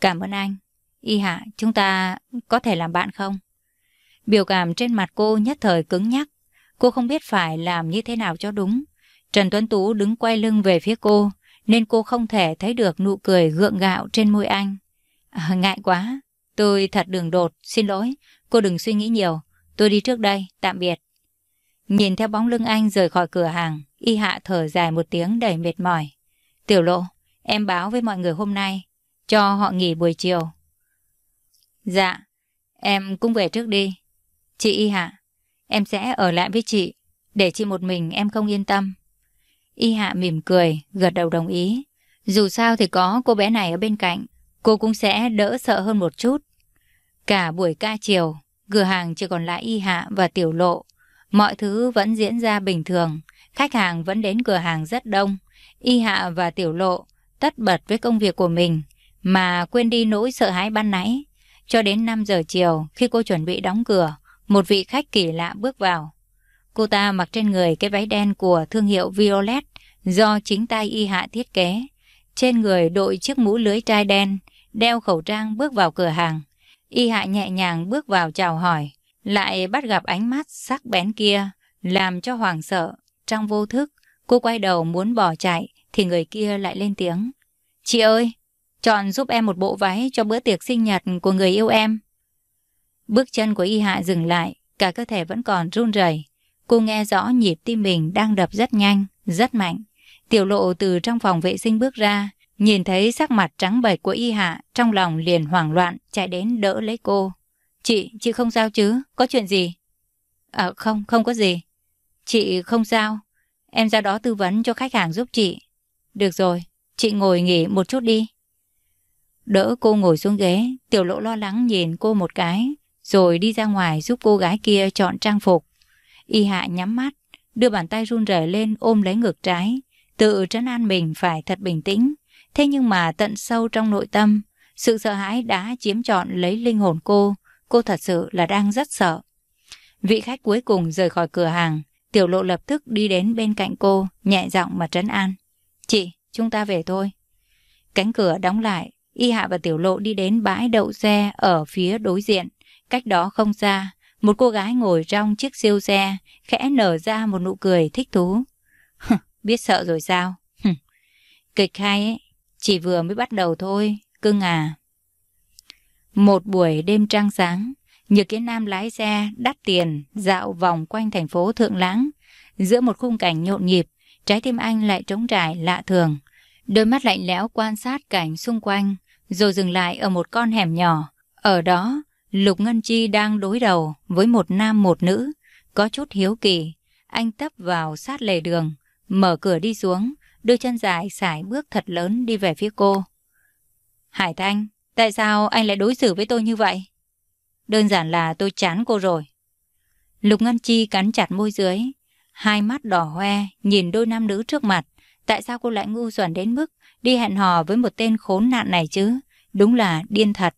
Cảm ơn anh. Y Hạ, chúng ta có thể làm bạn không? Biểu cảm trên mặt cô nhất thời cứng nhắc. Cô không biết phải làm như thế nào cho đúng. Trần Tuấn Tú đứng quay lưng về phía cô, nên cô không thể thấy được nụ cười gượng gạo trên môi anh. À, ngại quá, tôi thật đường đột, xin lỗi, cô đừng suy nghĩ nhiều. Tôi đi trước đây, tạm biệt. Nhìn theo bóng lưng anh rời khỏi cửa hàng, y hạ thở dài một tiếng đầy mệt mỏi. Tiểu lộ, em báo với mọi người hôm nay, cho họ nghỉ buổi chiều. Dạ, em cũng về trước đi. Chị Y Hạ, em sẽ ở lại với chị, để chị một mình em không yên tâm. Y Hạ mỉm cười, gật đầu đồng ý. Dù sao thì có cô bé này ở bên cạnh, cô cũng sẽ đỡ sợ hơn một chút. Cả buổi ca chiều, cửa hàng chỉ còn lại Y Hạ và Tiểu Lộ. Mọi thứ vẫn diễn ra bình thường, khách hàng vẫn đến cửa hàng rất đông. Y Hạ và Tiểu Lộ tất bật với công việc của mình, mà quên đi nỗi sợ hãi ban nãy. Cho đến 5 giờ chiều, khi cô chuẩn bị đóng cửa, một vị khách kỳ lạ bước vào. Cô ta mặc trên người cái váy đen của thương hiệu Violet do chính tay y hạ thiết kế. Trên người đội chiếc mũ lưới trai đen, đeo khẩu trang bước vào cửa hàng. Y hạ nhẹ nhàng bước vào chào hỏi, lại bắt gặp ánh mắt sắc bén kia, làm cho hoàng sợ. Trong vô thức, cô quay đầu muốn bỏ chạy, thì người kia lại lên tiếng. Chị ơi, chọn giúp em một bộ váy cho bữa tiệc sinh nhật của người yêu em. Bước chân của y hạ dừng lại, cả cơ thể vẫn còn run rẩy. Cô nghe rõ nhịp tim mình đang đập rất nhanh, rất mạnh. Tiểu lộ từ trong phòng vệ sinh bước ra, nhìn thấy sắc mặt trắng bệch của y hạ, trong lòng liền hoảng loạn, chạy đến đỡ lấy cô. Chị, chị không sao chứ? Có chuyện gì? À không, không có gì. Chị không sao. Em ra đó tư vấn cho khách hàng giúp chị. Được rồi, chị ngồi nghỉ một chút đi. Đỡ cô ngồi xuống ghế, tiểu lỗ lo lắng nhìn cô một cái, rồi đi ra ngoài giúp cô gái kia chọn trang phục. Y hạ nhắm mắt, đưa bàn tay run rẩy lên ôm lấy ngực trái, tự trấn an mình phải thật bình tĩnh. Thế nhưng mà tận sâu trong nội tâm, sự sợ hãi đã chiếm trọn lấy linh hồn cô. Cô thật sự là đang rất sợ. Vị khách cuối cùng rời khỏi cửa hàng. Tiểu lộ lập tức đi đến bên cạnh cô, nhẹ giọng mà trấn an. Chị, chúng ta về thôi. Cánh cửa đóng lại, Y Hạ và Tiểu lộ đi đến bãi đậu xe ở phía đối diện. Cách đó không xa, một cô gái ngồi trong chiếc siêu xe, khẽ nở ra một nụ cười thích thú. Biết sợ rồi sao? Kịch hay ấy, chỉ vừa mới bắt đầu thôi, cưng à. Một buổi đêm trăng sáng, Nhược Kiến Nam lái xe đắt tiền dạo vòng quanh thành phố Thượng Lãng. Giữa một khung cảnh nhộn nhịp, trái tim anh lại trống trải lạ thường. Đôi mắt lạnh lẽo quan sát cảnh xung quanh, rồi dừng lại ở một con hẻm nhỏ. Ở đó, Lục Ngân Chi đang đối đầu với một nam một nữ. Có chút hiếu kỳ, anh tấp vào sát lề đường, mở cửa đi xuống, đôi chân dài sải bước thật lớn đi về phía cô. Hải Thanh, tại sao anh lại đối xử với tôi như vậy? Đơn giản là tôi chán cô rồi. Lục Ngân Chi cắn chặt môi dưới, hai mắt đỏ hoe nhìn đôi nam nữ trước mặt. Tại sao cô lại ngu xuẩn đến mức đi hẹn hò với một tên khốn nạn này chứ? Đúng là điên thật.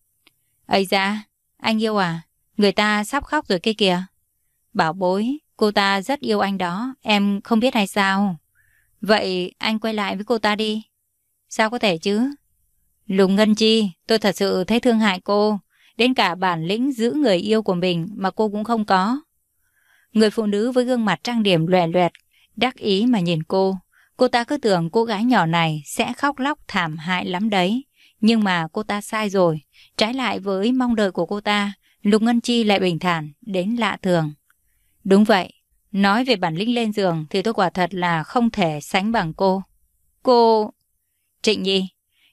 Ây da, anh yêu à? Người ta sắp khóc rồi kia kìa. Bảo bối, cô ta rất yêu anh đó, em không biết hay sao? Vậy anh quay lại với cô ta đi. Sao có thể chứ? Lục Ngân Chi, tôi thật sự thấy thương hại cô. Đến cả bản lĩnh giữ người yêu của mình mà cô cũng không có. Người phụ nữ với gương mặt trang điểm lòe loẹt, đắc ý mà nhìn cô. Cô ta cứ tưởng cô gái nhỏ này sẽ khóc lóc thảm hại lắm đấy. Nhưng mà cô ta sai rồi. Trái lại với mong đợi của cô ta, Lục Ngân Chi lại bình thản, đến lạ thường. Đúng vậy, nói về bản lĩnh lên giường thì tôi quả thật là không thể sánh bằng cô. Cô... Trịnh Nhi,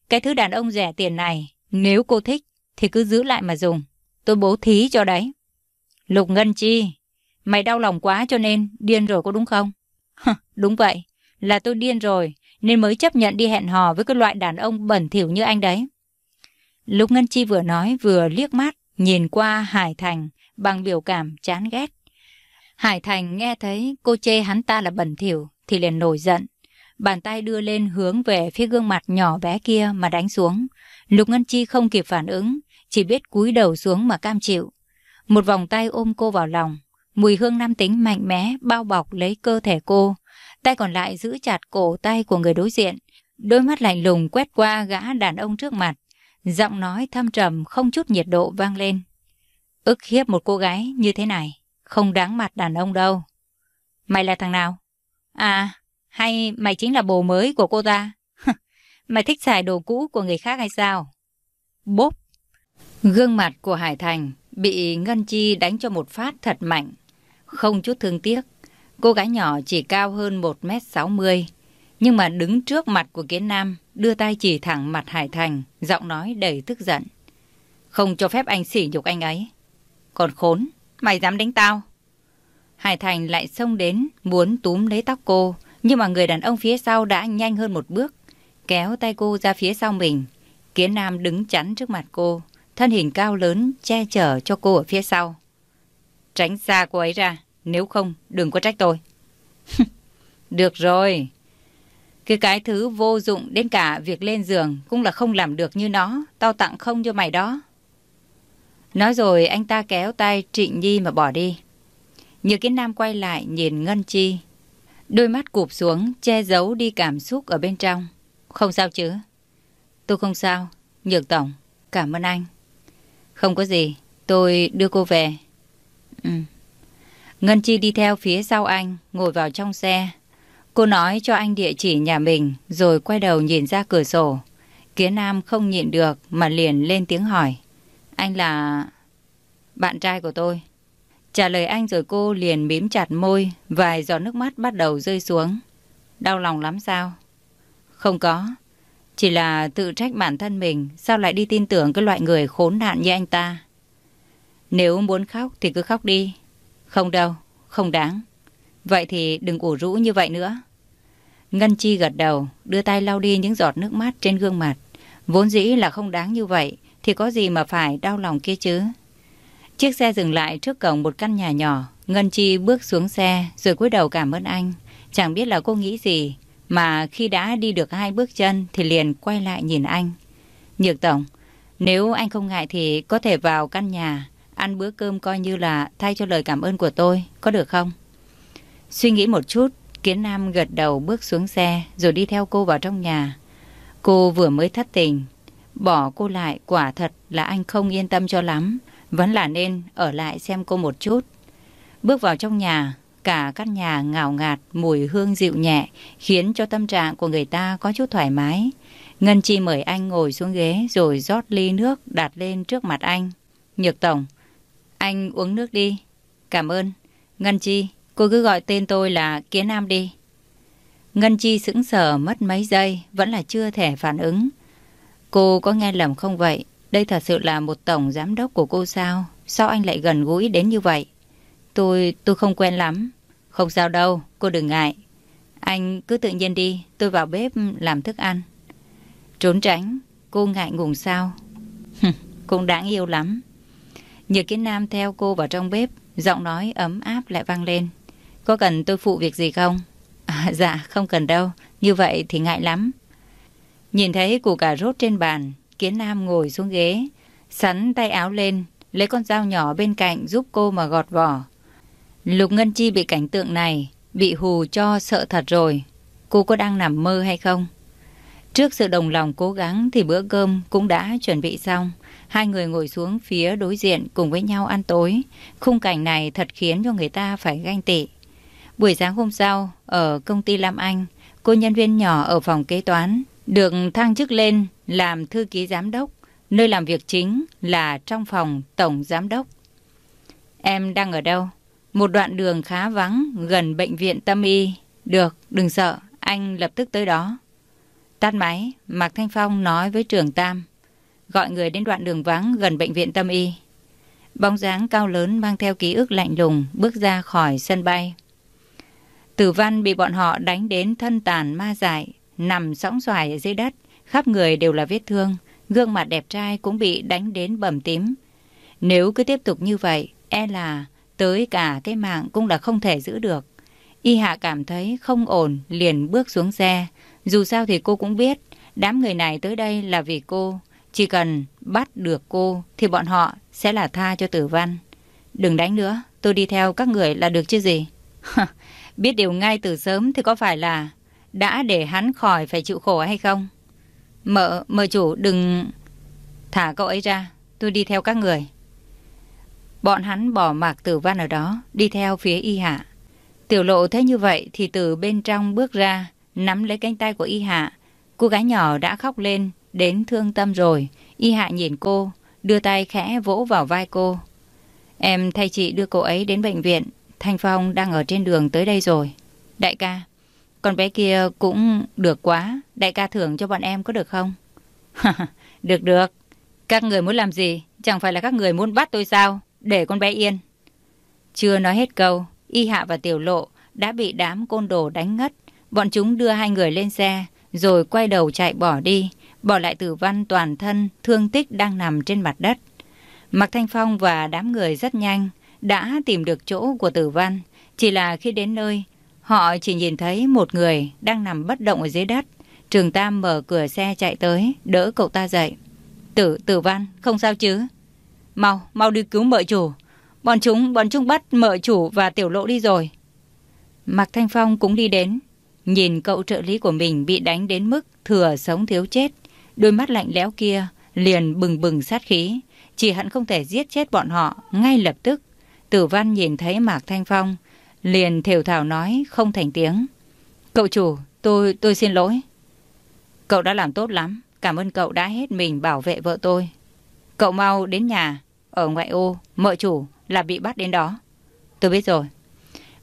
cái thứ đàn ông rẻ tiền này, nếu cô thích thì cứ giữ lại mà dùng. Tôi bố thí cho đấy. Lục Ngân Chi, mày đau lòng quá cho nên điên rồi có đúng không? đúng vậy, là tôi điên rồi nên mới chấp nhận đi hẹn hò với cái loại đàn ông bẩn thỉu như anh đấy. Lục Ngân Chi vừa nói vừa liếc mắt nhìn qua Hải Thành bằng biểu cảm chán ghét. Hải Thành nghe thấy cô chê hắn ta là bẩn thỉu thì liền nổi giận. Bàn tay đưa lên hướng về phía gương mặt nhỏ bé kia mà đánh xuống. Lục Ngân Chi không kịp phản ứng, chỉ biết cúi đầu xuống mà cam chịu. Một vòng tay ôm cô vào lòng, mùi hương nam tính mạnh mẽ bao bọc lấy cơ thể cô. Tay còn lại giữ chặt cổ tay của người đối diện. Đôi mắt lạnh lùng quét qua gã đàn ông trước mặt. Giọng nói thâm trầm không chút nhiệt độ vang lên. Ức hiếp một cô gái như thế này, không đáng mặt đàn ông đâu. Mày là thằng nào? À, hay mày chính là bồ mới của cô ta? mày thích xài đồ cũ của người khác hay sao? Bốp! Gương mặt của Hải Thành bị Ngân Chi đánh cho một phát thật mạnh. Không chút thương tiếc. Cô gái nhỏ chỉ cao hơn 1m60. Nhưng mà đứng trước mặt của Kiến Nam, đưa tay chỉ thẳng mặt Hải Thành, giọng nói đầy tức giận. Không cho phép anh sỉ nhục anh ấy. Còn khốn, mày dám đánh tao? Hải Thành lại xông đến, muốn túm lấy tóc cô, nhưng mà người đàn ông phía sau đã nhanh hơn một bước, kéo tay cô ra phía sau mình. Kiến Nam đứng chắn trước mặt cô, thân hình cao lớn che chở cho cô ở phía sau. Tránh xa cô ấy ra, nếu không đừng có trách tôi. được rồi. Cái cái thứ vô dụng đến cả việc lên giường cũng là không làm được như nó, tao tặng không cho mày đó. Nói rồi anh ta kéo tay Trịnh Nhi mà bỏ đi. Như kiến nam quay lại nhìn Ngân Chi. Đôi mắt cụp xuống che giấu đi cảm xúc ở bên trong. Không sao chứ? Tôi không sao. Nhược Tổng, cảm ơn anh. Không có gì, tôi đưa cô về. Ừ. Ngân Chi đi theo phía sau anh, ngồi vào trong xe. Cô nói cho anh địa chỉ nhà mình, rồi quay đầu nhìn ra cửa sổ. Kiến Nam không nhịn được mà liền lên tiếng hỏi. Anh là... Bạn trai của tôi. Trả lời anh rồi cô liền mím chặt môi, vài giọt nước mắt bắt đầu rơi xuống. Đau lòng lắm sao? Không có. Chỉ là tự trách bản thân mình, sao lại đi tin tưởng cái loại người khốn nạn như anh ta? Nếu muốn khóc thì cứ khóc đi. Không đâu, không đáng. Vậy thì đừng ủ rũ như vậy nữa. Ngân Chi gật đầu, đưa tay lau đi những giọt nước mắt trên gương mặt. Vốn dĩ là không đáng như vậy, thì có gì mà phải đau lòng kia chứ. Chiếc xe dừng lại trước cổng một căn nhà nhỏ. Ngân Chi bước xuống xe rồi cúi đầu cảm ơn anh. Chẳng biết là cô nghĩ gì mà khi đã đi được hai bước chân thì liền quay lại nhìn anh. Nhược Tổng, nếu anh không ngại thì có thể vào căn nhà, ăn bữa cơm coi như là thay cho lời cảm ơn của tôi, có được không? Suy nghĩ một chút, Kiến Nam gật đầu bước xuống xe rồi đi theo cô vào trong nhà. Cô vừa mới thất tình, bỏ cô lại quả thật là anh không yên tâm cho lắm, vẫn là nên ở lại xem cô một chút. Bước vào trong nhà, cả căn nhà ngào ngạt mùi hương dịu nhẹ khiến cho tâm trạng của người ta có chút thoải mái. Ngân Chi mời anh ngồi xuống ghế rồi rót ly nước đặt lên trước mặt anh. Nhược Tổng, anh uống nước đi. Cảm ơn. Ngân Chi, cô cứ gọi tên tôi là Kiến Nam đi. Ngân Chi sững sờ mất mấy giây, vẫn là chưa thể phản ứng. Cô có nghe lầm không vậy? Đây thật sự là một tổng giám đốc của cô sao? Sao anh lại gần gũi đến như vậy? Tôi, tôi không quen lắm. Không sao đâu, cô đừng ngại. Anh cứ tự nhiên đi, tôi vào bếp làm thức ăn. Trốn tránh, cô ngại ngùng sao? Cũng đáng yêu lắm. Nhược kiến nam theo cô vào trong bếp, giọng nói ấm áp lại vang lên. Có cần tôi phụ việc gì không? À, dạ, không cần đâu. Như vậy thì ngại lắm. Nhìn thấy củ cà rốt trên bàn, Kiến Nam ngồi xuống ghế, sắn tay áo lên, lấy con dao nhỏ bên cạnh giúp cô mà gọt vỏ. Lục Ngân Chi bị cảnh tượng này, bị hù cho sợ thật rồi. Cô có đang nằm mơ hay không? Trước sự đồng lòng cố gắng thì bữa cơm cũng đã chuẩn bị xong. Hai người ngồi xuống phía đối diện cùng với nhau ăn tối. Khung cảnh này thật khiến cho người ta phải ganh tị. Buổi sáng hôm sau, ở công ty Lam Anh, cô nhân viên nhỏ ở phòng kế toán được thăng chức lên làm thư ký giám đốc, nơi làm việc chính là trong phòng tổng giám đốc. Em đang ở đâu? Một đoạn đường khá vắng gần bệnh viện tâm y. Được, đừng sợ, anh lập tức tới đó. Tắt máy, Mạc Thanh Phong nói với trưởng Tam. Gọi người đến đoạn đường vắng gần bệnh viện tâm y. Bóng dáng cao lớn mang theo ký ức lạnh lùng bước ra khỏi sân bay. Tử văn bị bọn họ đánh đến thân tàn ma dại, nằm sõng xoài ở dưới đất, khắp người đều là vết thương, gương mặt đẹp trai cũng bị đánh đến bầm tím. Nếu cứ tiếp tục như vậy, e là tới cả cái mạng cũng là không thể giữ được. Y Hạ cảm thấy không ổn, liền bước xuống xe. Dù sao thì cô cũng biết, đám người này tới đây là vì cô. Chỉ cần bắt được cô thì bọn họ sẽ là tha cho tử văn. Đừng đánh nữa, tôi đi theo các người là được chứ gì. biết điều ngay từ sớm thì có phải là đã để hắn khỏi phải chịu khổ hay không? Mợ, mợ chủ đừng... Thả cậu ấy ra, tôi đi theo các người. Bọn hắn bỏ mạc tử văn ở đó, đi theo phía y hạ. Tiểu lộ thấy như vậy thì từ bên trong bước ra, nắm lấy cánh tay của y hạ. Cô gái nhỏ đã khóc lên, đến thương tâm rồi. Y hạ nhìn cô, đưa tay khẽ vỗ vào vai cô. Em thay chị đưa cô ấy đến bệnh viện. Thanh Phong đang ở trên đường tới đây rồi. Đại ca, con bé kia cũng được quá. Đại ca thưởng cho bọn em có được không? được được. Các người muốn làm gì? Chẳng phải là các người muốn bắt tôi sao? Để con bé yên. Chưa nói hết câu, Y Hạ và Tiểu Lộ đã bị đám côn đồ đánh ngất. Bọn chúng đưa hai người lên xe, rồi quay đầu chạy bỏ đi, bỏ lại tử văn toàn thân, thương tích đang nằm trên mặt đất. Mạc Thanh Phong và đám người rất nhanh đã tìm được chỗ của tử văn. Chỉ là khi đến nơi, họ chỉ nhìn thấy một người đang nằm bất động ở dưới đất. Trường Tam mở cửa xe chạy tới, đỡ cậu ta dậy. Tử, tử văn, không sao chứ? Mau, mau đi cứu mợ chủ. Bọn chúng, bọn chúng bắt mợ chủ và tiểu lộ đi rồi. Mạc Thanh Phong cũng đi đến. Nhìn cậu trợ lý của mình bị đánh đến mức thừa sống thiếu chết. Đôi mắt lạnh lẽo kia liền bừng bừng sát khí. Chỉ hẳn không thể giết chết bọn họ ngay lập tức. Tử văn nhìn thấy Mạc Thanh Phong. Liền thều thảo nói không thành tiếng. Cậu chủ, tôi, tôi xin lỗi. Cậu đã làm tốt lắm. Cảm ơn cậu đã hết mình bảo vệ vợ tôi. Cậu mau đến nhà, ở ngoại ô, mợ chủ là bị bắt đến đó. Tôi biết rồi.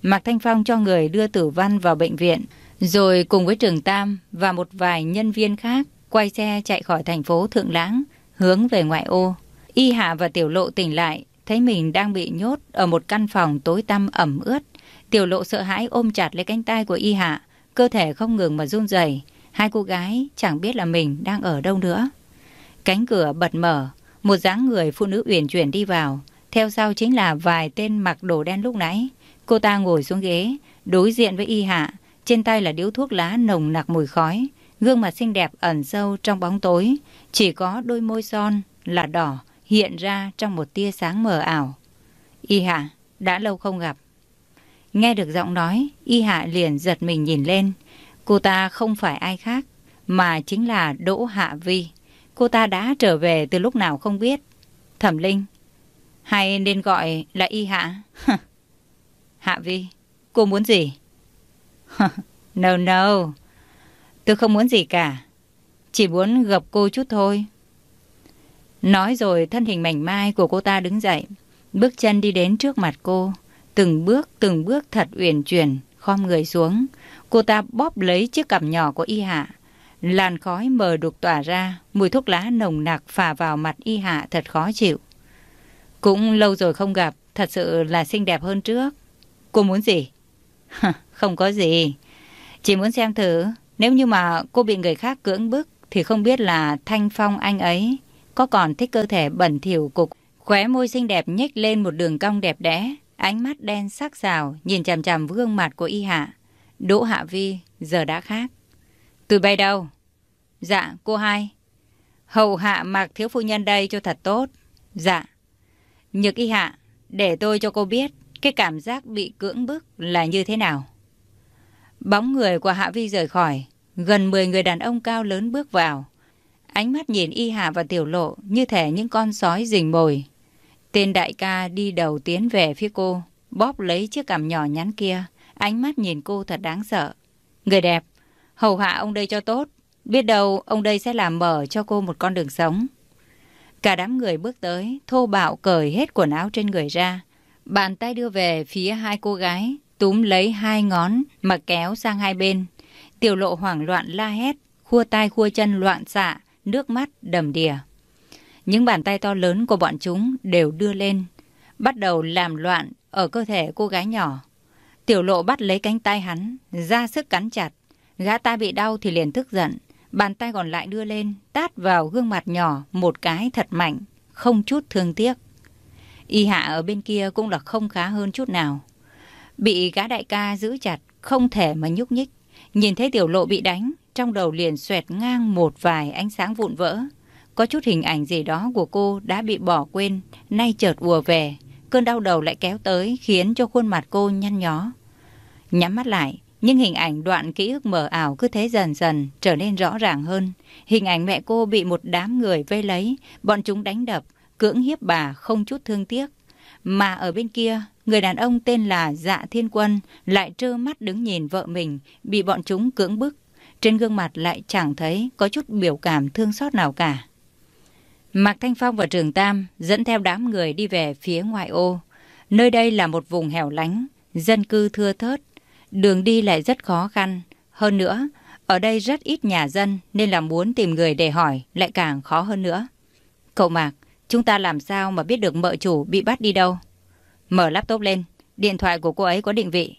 Mạc Thanh Phong cho người đưa tử văn vào bệnh viện, rồi cùng với Trường Tam và một vài nhân viên khác quay xe chạy khỏi thành phố Thượng Lãng, hướng về ngoại ô. Y Hạ và Tiểu Lộ tỉnh lại, thấy mình đang bị nhốt ở một căn phòng tối tăm ẩm ướt. Tiểu Lộ sợ hãi ôm chặt lấy cánh tay của Y Hạ, cơ thể không ngừng mà run rẩy. Hai cô gái chẳng biết là mình đang ở đâu nữa. Cánh cửa bật mở, một dáng người phụ nữ uyển chuyển đi vào. Theo sau chính là vài tên mặc đồ đen lúc nãy. Cô ta ngồi xuống ghế, đối diện với y hạ. trên tay là điếu thuốc lá nồng nặc mùi khói, gương mặt xinh đẹp ẩn sâu trong bóng tối, chỉ có đôi môi son là đỏ hiện ra trong một tia sáng mờ ảo. Y Hạ, đã lâu không gặp. Nghe được giọng nói, Y Hạ liền giật mình nhìn lên. Cô ta không phải ai khác, mà chính là Đỗ Hạ Vi. Cô ta đã trở về từ lúc nào không biết. Thẩm Linh, hay nên gọi là Y Hạ? Hạ Vi, cô muốn gì? no, no, tôi không muốn gì cả. Chỉ muốn gặp cô chút thôi. Nói rồi thân hình mảnh mai của cô ta đứng dậy, bước chân đi đến trước mặt cô. Từng bước, từng bước thật uyển chuyển, khom người xuống. Cô ta bóp lấy chiếc cằm nhỏ của Y Hạ. Làn khói mờ đục tỏa ra, mùi thuốc lá nồng nặc phả vào mặt Y Hạ thật khó chịu. Cũng lâu rồi không gặp, thật sự là xinh đẹp hơn trước. Cô muốn gì? không có gì. Chỉ muốn xem thử, nếu như mà cô bị người khác cưỡng bức thì không biết là thanh phong anh ấy có còn thích cơ thể bẩn thỉu cục. Khóe môi xinh đẹp nhếch lên một đường cong đẹp đẽ, ánh mắt đen sắc sảo nhìn chằm chằm gương mặt của Y Hạ. Đỗ Hạ Vi giờ đã khác. Từ bay đâu? Dạ, cô hai. Hầu hạ mặc thiếu phu nhân đây cho thật tốt. Dạ. Nhược Y Hạ, để tôi cho cô biết cái cảm giác bị cưỡng bức là như thế nào. Bóng người của Hạ Vi rời khỏi, gần 10 người đàn ông cao lớn bước vào. Ánh mắt nhìn Y Hạ và Tiểu Lộ như thể những con sói rình mồi. Tên đại ca đi đầu tiến về phía cô, bóp lấy chiếc cằm nhỏ nhắn kia, ánh mắt nhìn cô thật đáng sợ. Người đẹp, hầu hạ ông đây cho tốt, biết đâu ông đây sẽ làm mở cho cô một con đường sống. Cả đám người bước tới, thô bạo cởi hết quần áo trên người ra. Bàn tay đưa về phía hai cô gái, túm lấy hai ngón mà kéo sang hai bên. Tiểu lộ hoảng loạn la hét, khua tay khua chân loạn xạ, nước mắt đầm đìa. Những bàn tay to lớn của bọn chúng đều đưa lên, bắt đầu làm loạn ở cơ thể cô gái nhỏ. Tiểu lộ bắt lấy cánh tay hắn, ra sức cắn chặt. Gã ta bị đau thì liền tức giận. Bàn tay còn lại đưa lên, tát vào gương mặt nhỏ một cái thật mạnh, không chút thương tiếc. Y hạ ở bên kia cũng là không khá hơn chút nào. Bị gã đại ca giữ chặt, không thể mà nhúc nhích. Nhìn thấy tiểu lộ bị đánh, trong đầu liền xoẹt ngang một vài ánh sáng vụn vỡ. Có chút hình ảnh gì đó của cô đã bị bỏ quên, nay chợt ùa về. Cơn đau đầu lại kéo tới khiến cho khuôn mặt cô nhăn nhó. Nhắm mắt lại, nhưng hình ảnh đoạn ký ức mờ ảo cứ thế dần dần trở nên rõ ràng hơn. Hình ảnh mẹ cô bị một đám người vây lấy, bọn chúng đánh đập, cưỡng hiếp bà không chút thương tiếc. Mà ở bên kia, người đàn ông tên là Dạ Thiên Quân lại trơ mắt đứng nhìn vợ mình bị bọn chúng cưỡng bức. Trên gương mặt lại chẳng thấy có chút biểu cảm thương xót nào cả. Mạc Thanh Phong và Trường Tam dẫn theo đám người đi về phía ngoại ô. Nơi đây là một vùng hẻo lánh, dân cư thưa thớt, đường đi lại rất khó khăn. Hơn nữa, ở đây rất ít nhà dân nên là muốn tìm người để hỏi lại càng khó hơn nữa. Cậu Mạc, chúng ta làm sao mà biết được mợ chủ bị bắt đi đâu? Mở laptop lên, điện thoại của cô ấy có định vị.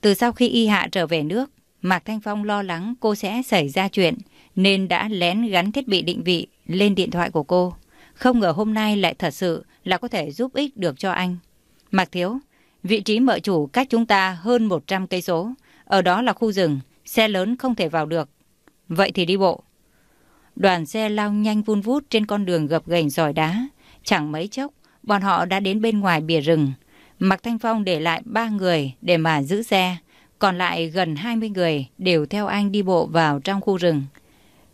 Từ sau khi y hạ trở về nước, Mạc Thanh Phong lo lắng cô sẽ xảy ra chuyện nên đã lén gắn thiết bị định vị lên điện thoại của cô. Không ngờ hôm nay lại thật sự là có thể giúp ích được cho anh. Mạc Thiếu, vị trí mợ chủ cách chúng ta hơn 100 cây số. Ở đó là khu rừng, xe lớn không thể vào được. Vậy thì đi bộ. Đoàn xe lao nhanh vun vút trên con đường gập ghềnh sỏi đá. Chẳng mấy chốc, bọn họ đã đến bên ngoài bìa rừng. Mạc Thanh Phong để lại ba người để mà giữ xe. Còn lại gần 20 người đều theo anh đi bộ vào trong khu rừng.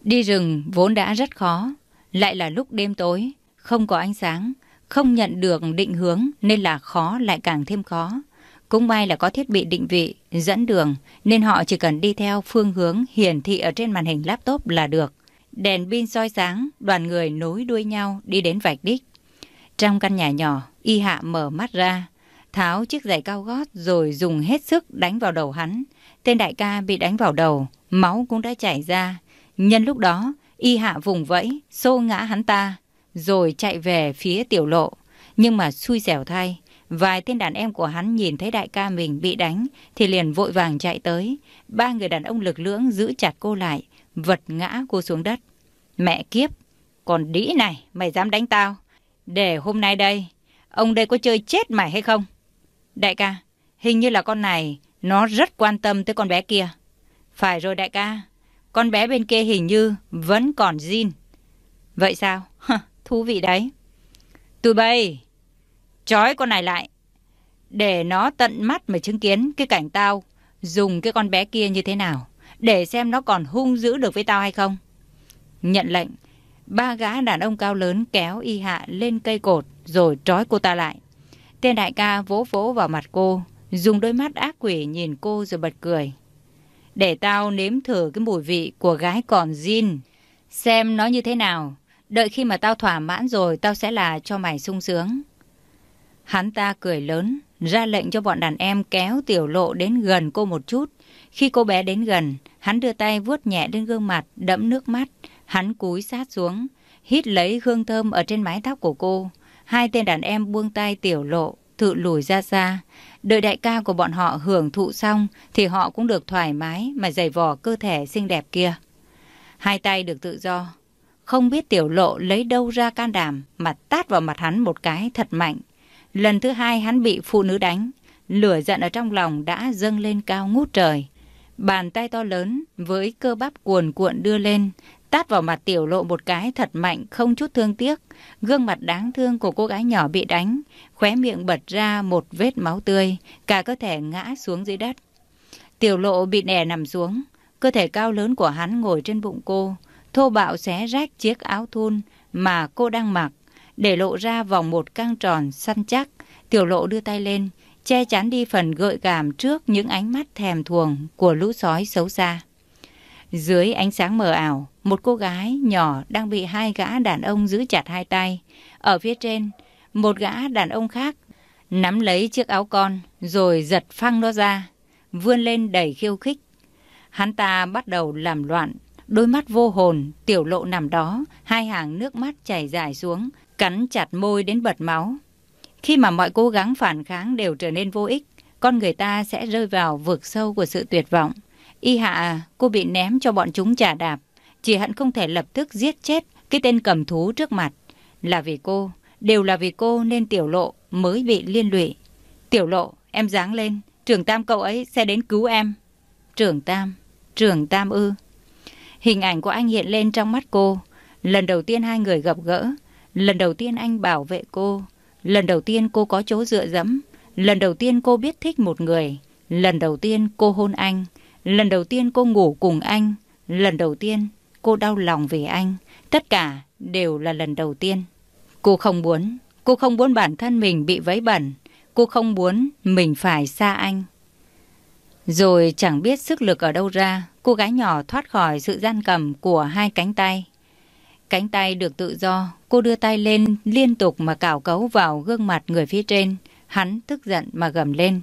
Đi rừng vốn đã rất khó, lại là lúc đêm tối, không có ánh sáng, không nhận được định hướng nên là khó lại càng thêm khó. Cũng may là có thiết bị định vị, dẫn đường nên họ chỉ cần đi theo phương hướng hiển thị ở trên màn hình laptop là được. Đèn pin soi sáng, đoàn người nối đuôi nhau đi đến vạch đích. Trong căn nhà nhỏ, y hạ mở mắt ra, tháo chiếc giày cao gót rồi dùng hết sức đánh vào đầu hắn. Tên đại ca bị đánh vào đầu, máu cũng đã chảy ra. Nhân lúc đó, y hạ vùng vẫy, xô ngã hắn ta, rồi chạy về phía tiểu lộ. Nhưng mà xui xẻo thay, vài tên đàn em của hắn nhìn thấy đại ca mình bị đánh thì liền vội vàng chạy tới. Ba người đàn ông lực lưỡng giữ chặt cô lại, vật ngã cô xuống đất. Mẹ kiếp, còn đĩ này, mày dám đánh tao? Để hôm nay đây, ông đây có chơi chết mày hay không? Đại ca, hình như là con này nó rất quan tâm tới con bé kia. Phải rồi đại ca, con bé bên kia hình như vẫn còn zin. Vậy sao? Thú vị đấy. Tụi bay, trói con này lại. Để nó tận mắt mà chứng kiến cái cảnh tao dùng cái con bé kia như thế nào. Để xem nó còn hung dữ được với tao hay không. Nhận lệnh, ba gã đàn ông cao lớn kéo y hạ lên cây cột rồi trói cô ta lại. Tên đại ca vỗ vỗ vào mặt cô, dùng đôi mắt ác quỷ nhìn cô rồi bật cười. Để tao nếm thử cái mùi vị của gái còn zin, xem nó như thế nào. Đợi khi mà tao thỏa mãn rồi, tao sẽ là cho mày sung sướng. Hắn ta cười lớn, ra lệnh cho bọn đàn em kéo tiểu lộ đến gần cô một chút. Khi cô bé đến gần, hắn đưa tay vuốt nhẹ lên gương mặt, đẫm nước mắt. Hắn cúi sát xuống, hít lấy hương thơm ở trên mái tóc của cô. Hai tên đàn em buông tay tiểu lộ, tự lùi ra xa. Đợi đại ca của bọn họ hưởng thụ xong thì họ cũng được thoải mái mà giày vò cơ thể xinh đẹp kia. Hai tay được tự do. Không biết tiểu lộ lấy đâu ra can đảm mà tát vào mặt hắn một cái thật mạnh. Lần thứ hai hắn bị phụ nữ đánh. Lửa giận ở trong lòng đã dâng lên cao ngút trời. Bàn tay to lớn với cơ bắp cuồn cuộn đưa lên, tát vào mặt tiểu lộ một cái thật mạnh không chút thương tiếc. Gương mặt đáng thương của cô gái nhỏ bị đánh, khóe miệng bật ra một vết máu tươi, cả cơ thể ngã xuống dưới đất. Tiểu lộ bị đè nằm xuống, cơ thể cao lớn của hắn ngồi trên bụng cô, thô bạo xé rách chiếc áo thun mà cô đang mặc, để lộ ra vòng một căng tròn săn chắc. Tiểu lộ đưa tay lên, che chắn đi phần gợi cảm trước những ánh mắt thèm thuồng của lũ sói xấu xa. Dưới ánh sáng mờ ảo, một cô gái nhỏ đang bị hai gã đàn ông giữ chặt hai tay. Ở phía trên, một gã đàn ông khác nắm lấy chiếc áo con rồi giật phăng nó ra, vươn lên đầy khiêu khích. Hắn ta bắt đầu làm loạn, đôi mắt vô hồn, tiểu lộ nằm đó, hai hàng nước mắt chảy dài xuống, cắn chặt môi đến bật máu. Khi mà mọi cố gắng phản kháng đều trở nên vô ích, con người ta sẽ rơi vào vực sâu của sự tuyệt vọng. Y hạ, cô bị ném cho bọn chúng trả đạp. Chỉ hận không thể lập tức giết chết cái tên cầm thú trước mặt. Là vì cô, đều là vì cô nên tiểu lộ mới bị liên lụy. Tiểu lộ, em dáng lên, trưởng tam cậu ấy sẽ đến cứu em. Trưởng tam, trưởng tam ư. Hình ảnh của anh hiện lên trong mắt cô. Lần đầu tiên hai người gặp gỡ. Lần đầu tiên anh bảo vệ cô. Lần đầu tiên cô có chỗ dựa dẫm. Lần đầu tiên cô biết thích một người. Lần đầu tiên cô hôn anh. Lần đầu tiên cô ngủ cùng anh. Lần đầu tiên cô đau lòng vì anh. Tất cả đều là lần đầu tiên. Cô không muốn. Cô không muốn bản thân mình bị vấy bẩn. Cô không muốn mình phải xa anh. Rồi chẳng biết sức lực ở đâu ra, cô gái nhỏ thoát khỏi sự gian cầm của hai cánh tay. Cánh tay được tự do, cô đưa tay lên liên tục mà cào cấu vào gương mặt người phía trên. Hắn tức giận mà gầm lên.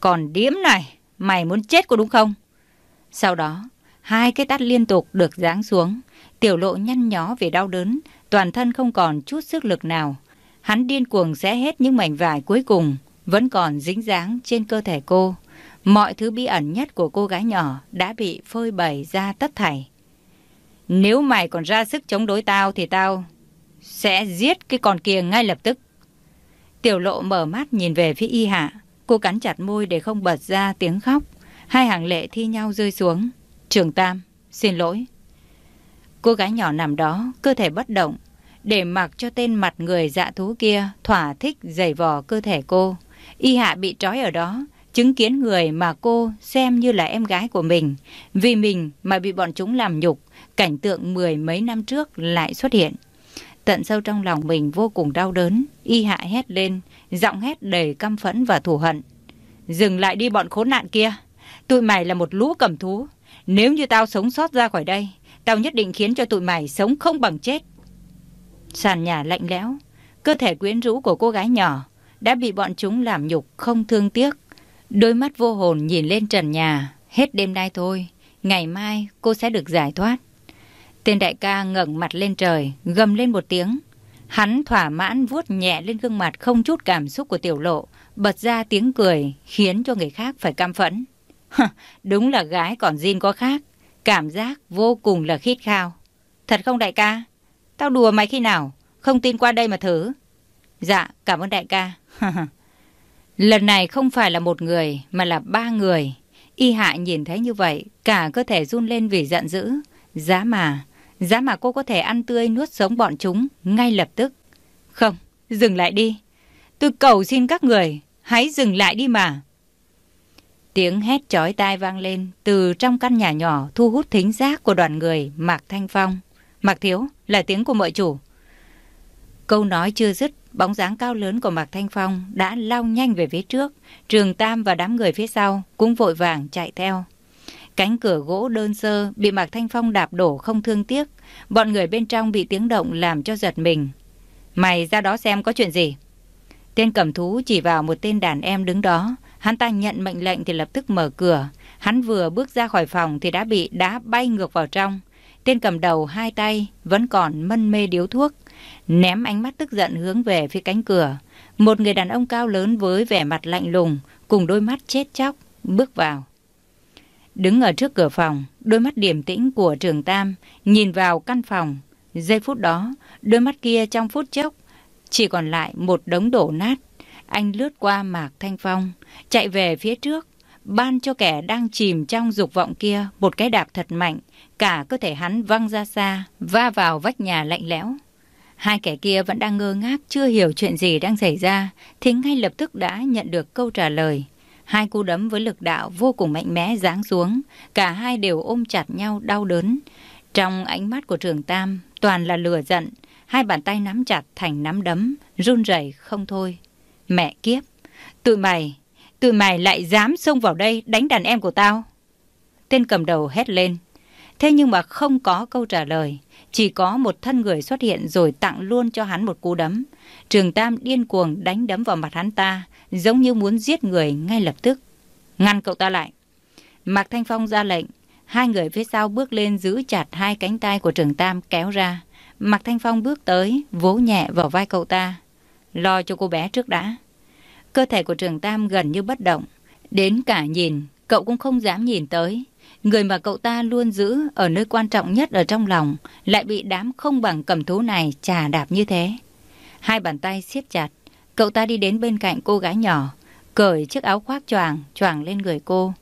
Còn điếm này, mày muốn chết cô đúng không? Sau đó, hai cái tát liên tục được giáng xuống. Tiểu lộ nhăn nhó vì đau đớn, toàn thân không còn chút sức lực nào. Hắn điên cuồng xé hết những mảnh vải cuối cùng, vẫn còn dính dáng trên cơ thể cô. Mọi thứ bí ẩn nhất của cô gái nhỏ đã bị phơi bày ra tất thảy. Nếu mày còn ra sức chống đối tao thì tao sẽ giết cái con kia ngay lập tức. Tiểu lộ mở mắt nhìn về phía y hạ. Cô cắn chặt môi để không bật ra tiếng khóc. Hai hàng lệ thi nhau rơi xuống. Trường Tam, xin lỗi. Cô gái nhỏ nằm đó, cơ thể bất động, để mặc cho tên mặt người dạ thú kia thỏa thích giày vò cơ thể cô. Y hạ bị trói ở đó, chứng kiến người mà cô xem như là em gái của mình. Vì mình mà bị bọn chúng làm nhục, cảnh tượng mười mấy năm trước lại xuất hiện. Tận sâu trong lòng mình vô cùng đau đớn, y hạ hét lên, giọng hét đầy căm phẫn và thù hận. Dừng lại đi bọn khốn nạn kia, tụi mày là một lũ cầm thú. Nếu như tao sống sót ra khỏi đây, tao nhất định khiến cho tụi mày sống không bằng chết. Sàn nhà lạnh lẽo, cơ thể quyến rũ của cô gái nhỏ đã bị bọn chúng làm nhục không thương tiếc. Đôi mắt vô hồn nhìn lên trần nhà, hết đêm nay thôi, ngày mai cô sẽ được giải thoát. Tên đại ca ngẩng mặt lên trời, gầm lên một tiếng. Hắn thỏa mãn vuốt nhẹ lên gương mặt không chút cảm xúc của tiểu lộ, bật ra tiếng cười khiến cho người khác phải căm phẫn. Đúng là gái còn zin có khác, cảm giác vô cùng là khít khao. Thật không đại ca? Tao đùa mày khi nào? Không tin qua đây mà thử. Dạ, cảm ơn đại ca. Lần này không phải là một người, mà là ba người. Y hạ nhìn thấy như vậy, cả cơ thể run lên vì giận dữ. Giá mà, giá mà cô có thể ăn tươi nuốt sống bọn chúng ngay lập tức. Không, dừng lại đi. Tôi cầu xin các người, hãy dừng lại đi mà. Tiếng hét chói tai vang lên từ trong căn nhà nhỏ thu hút thính giác của đoàn người Mạc Thanh Phong. Mạc Thiếu là tiếng của mợ chủ. Câu nói chưa dứt, bóng dáng cao lớn của Mạc Thanh Phong đã lao nhanh về phía trước. Trường Tam và đám người phía sau cũng vội vàng chạy theo. Cánh cửa gỗ đơn sơ bị Mạc Thanh Phong đạp đổ không thương tiếc. Bọn người bên trong bị tiếng động làm cho giật mình. Mày ra đó xem có chuyện gì. Tên cầm thú chỉ vào một tên đàn em đứng đó. Hắn ta nhận mệnh lệnh thì lập tức mở cửa. Hắn vừa bước ra khỏi phòng thì đã bị đá bay ngược vào trong. Tên cầm đầu hai tay vẫn còn mân mê điếu thuốc. Ném ánh mắt tức giận hướng về phía cánh cửa. Một người đàn ông cao lớn với vẻ mặt lạnh lùng, cùng đôi mắt chết chóc, bước vào. Đứng ở trước cửa phòng, đôi mắt điềm tĩnh của trường Tam nhìn vào căn phòng. Giây phút đó, đôi mắt kia trong phút chốc chỉ còn lại một đống đổ nát. Anh lướt qua Mạc Thanh Phong, chạy về phía trước, ban cho kẻ đang chìm trong dục vọng kia một cái đạp thật mạnh, cả cơ thể hắn văng ra xa, va vào vách nhà lạnh lẽo. Hai kẻ kia vẫn đang ngơ ngác, chưa hiểu chuyện gì đang xảy ra, thì ngay lập tức đã nhận được câu trả lời. Hai cú đấm với lực đạo vô cùng mạnh mẽ giáng xuống, cả hai đều ôm chặt nhau đau đớn. Trong ánh mắt của trường Tam, toàn là lửa giận, hai bàn tay nắm chặt thành nắm đấm, run rẩy không thôi. Mẹ kiếp, tụi mày, tụi mày lại dám xông vào đây đánh đàn em của tao. Tên cầm đầu hét lên. Thế nhưng mà không có câu trả lời. Chỉ có một thân người xuất hiện rồi tặng luôn cho hắn một cú đấm. Trường Tam điên cuồng đánh đấm vào mặt hắn ta, giống như muốn giết người ngay lập tức. Ngăn cậu ta lại. Mạc Thanh Phong ra lệnh. Hai người phía sau bước lên giữ chặt hai cánh tay của trường Tam kéo ra. Mạc Thanh Phong bước tới, vỗ nhẹ vào vai cậu ta. Lo cho cô bé trước đã. Cơ thể của trường Tam gần như bất động. Đến cả nhìn, cậu cũng không dám nhìn tới. Người mà cậu ta luôn giữ ở nơi quan trọng nhất ở trong lòng lại bị đám không bằng cầm thú này trà đạp như thế. Hai bàn tay siết chặt, cậu ta đi đến bên cạnh cô gái nhỏ, cởi chiếc áo khoác choàng choàng lên người cô.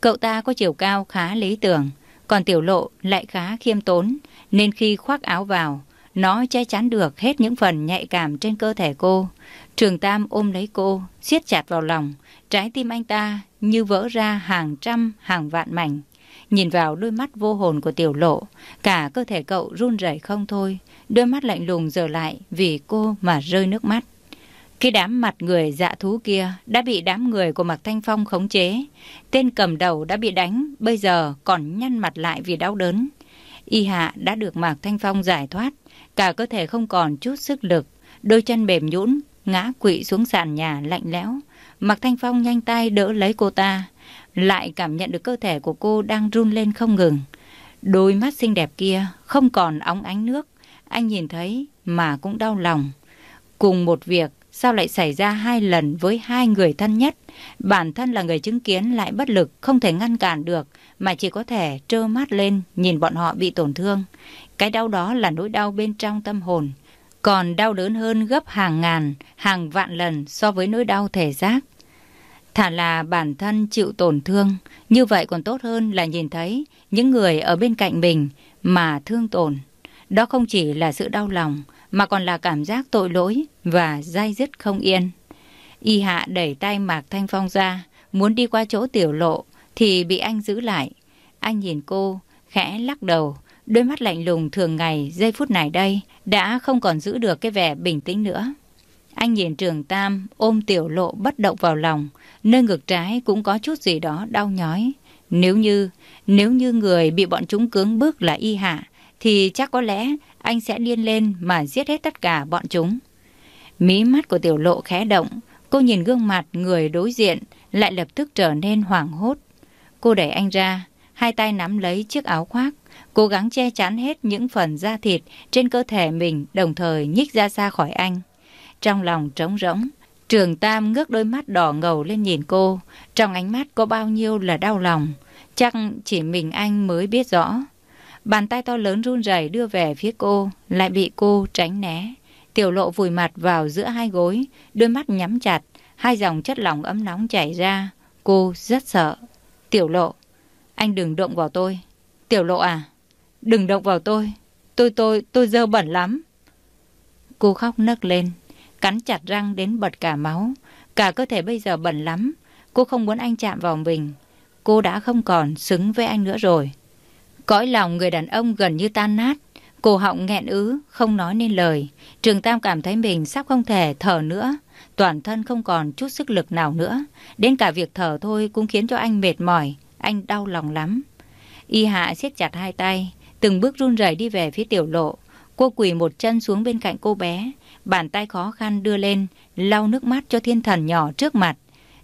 Cậu ta có chiều cao khá lý tưởng, còn tiểu lộ lại khá khiêm tốn, nên khi khoác áo vào, nó che chắn được hết những phần nhạy cảm trên cơ thể cô. Trường Tam ôm lấy cô, siết chặt vào lòng. Trái tim anh ta như vỡ ra hàng trăm, hàng vạn mảnh. Nhìn vào đôi mắt vô hồn của tiểu lộ, cả cơ thể cậu run rẩy không thôi. Đôi mắt lạnh lùng giờ lại vì cô mà rơi nước mắt. Cái đám mặt người dạ thú kia đã bị đám người của Mạc Thanh Phong khống chế. Tên cầm đầu đã bị đánh, bây giờ còn nhăn mặt lại vì đau đớn. Y hạ đã được Mạc Thanh Phong giải thoát, cả cơ thể không còn chút sức lực, đôi chân mềm nhũn ngã quỵ xuống sàn nhà lạnh lẽo. Mạc Thanh Phong nhanh tay đỡ lấy cô ta, lại cảm nhận được cơ thể của cô đang run lên không ngừng. Đôi mắt xinh đẹp kia không còn óng ánh nước, anh nhìn thấy mà cũng đau lòng. Cùng một việc sao lại xảy ra hai lần với hai người thân nhất? Bản thân là người chứng kiến lại bất lực, không thể ngăn cản được, mà chỉ có thể trơ mắt lên nhìn bọn họ bị tổn thương. Cái đau đó là nỗi đau bên trong tâm hồn, còn đau đớn hơn gấp hàng ngàn, hàng vạn lần so với nỗi đau thể xác. Thả là bản thân chịu tổn thương, như vậy còn tốt hơn là nhìn thấy những người ở bên cạnh mình mà thương tổn. Đó không chỉ là sự đau lòng, mà còn là cảm giác tội lỗi và dai dứt không yên. Y hạ đẩy tay Mạc Thanh Phong ra, muốn đi qua chỗ tiểu lộ, thì bị anh giữ lại. Anh nhìn cô, khẽ lắc đầu, đôi mắt lạnh lùng thường ngày giây phút này đây đã không còn giữ được cái vẻ bình tĩnh nữa. Anh nhìn trường Tam ôm tiểu lộ bất động vào lòng, nơi ngực trái cũng có chút gì đó đau nhói. Nếu như, nếu như người bị bọn chúng cưỡng bức là y hạ, thì chắc có lẽ anh sẽ điên lên mà giết hết tất cả bọn chúng. Mí mắt của tiểu lộ khẽ động, cô nhìn gương mặt người đối diện lại lập tức trở nên hoảng hốt. Cô đẩy anh ra, hai tay nắm lấy chiếc áo khoác, cố gắng che chắn hết những phần da thịt trên cơ thể mình đồng thời nhích ra xa khỏi anh. Trong lòng trống rỗng, trường Tam ngước đôi mắt đỏ ngầu lên nhìn cô, trong ánh mắt có bao nhiêu là đau lòng, chắc chỉ mình anh mới biết rõ. Bàn tay to lớn run rẩy đưa về phía cô, lại bị cô tránh né. Tiểu lộ vùi mặt vào giữa hai gối, đôi mắt nhắm chặt, Hai dòng chất lỏng ấm nóng chảy ra. Cô rất sợ. Tiểu lộ, anh đừng động vào tôi. Tiểu lộ à, đừng động vào tôi. Tôi tôi, tôi dơ bẩn lắm. Cô khóc nấc lên, cắn chặt răng đến bật cả máu. Cả cơ thể bây giờ bẩn lắm. Cô không muốn anh chạm vào mình. Cô đã không còn xứng với anh nữa rồi. Cõi lòng người đàn ông gần như tan nát. Cổ họng nghẹn ứ, không nói nên lời. Trường Tam cảm thấy mình sắp không thể thở nữa. Toàn thân không còn chút sức lực nào nữa. Đến cả việc thở thôi cũng khiến cho anh mệt mỏi. Anh đau lòng lắm. Y hạ siết chặt hai tay, từng bước run rẩy đi về phía tiểu lộ. Cô quỳ một chân xuống bên cạnh cô bé. Bàn tay khó khăn đưa lên, lau nước mắt cho thiên thần nhỏ trước mặt.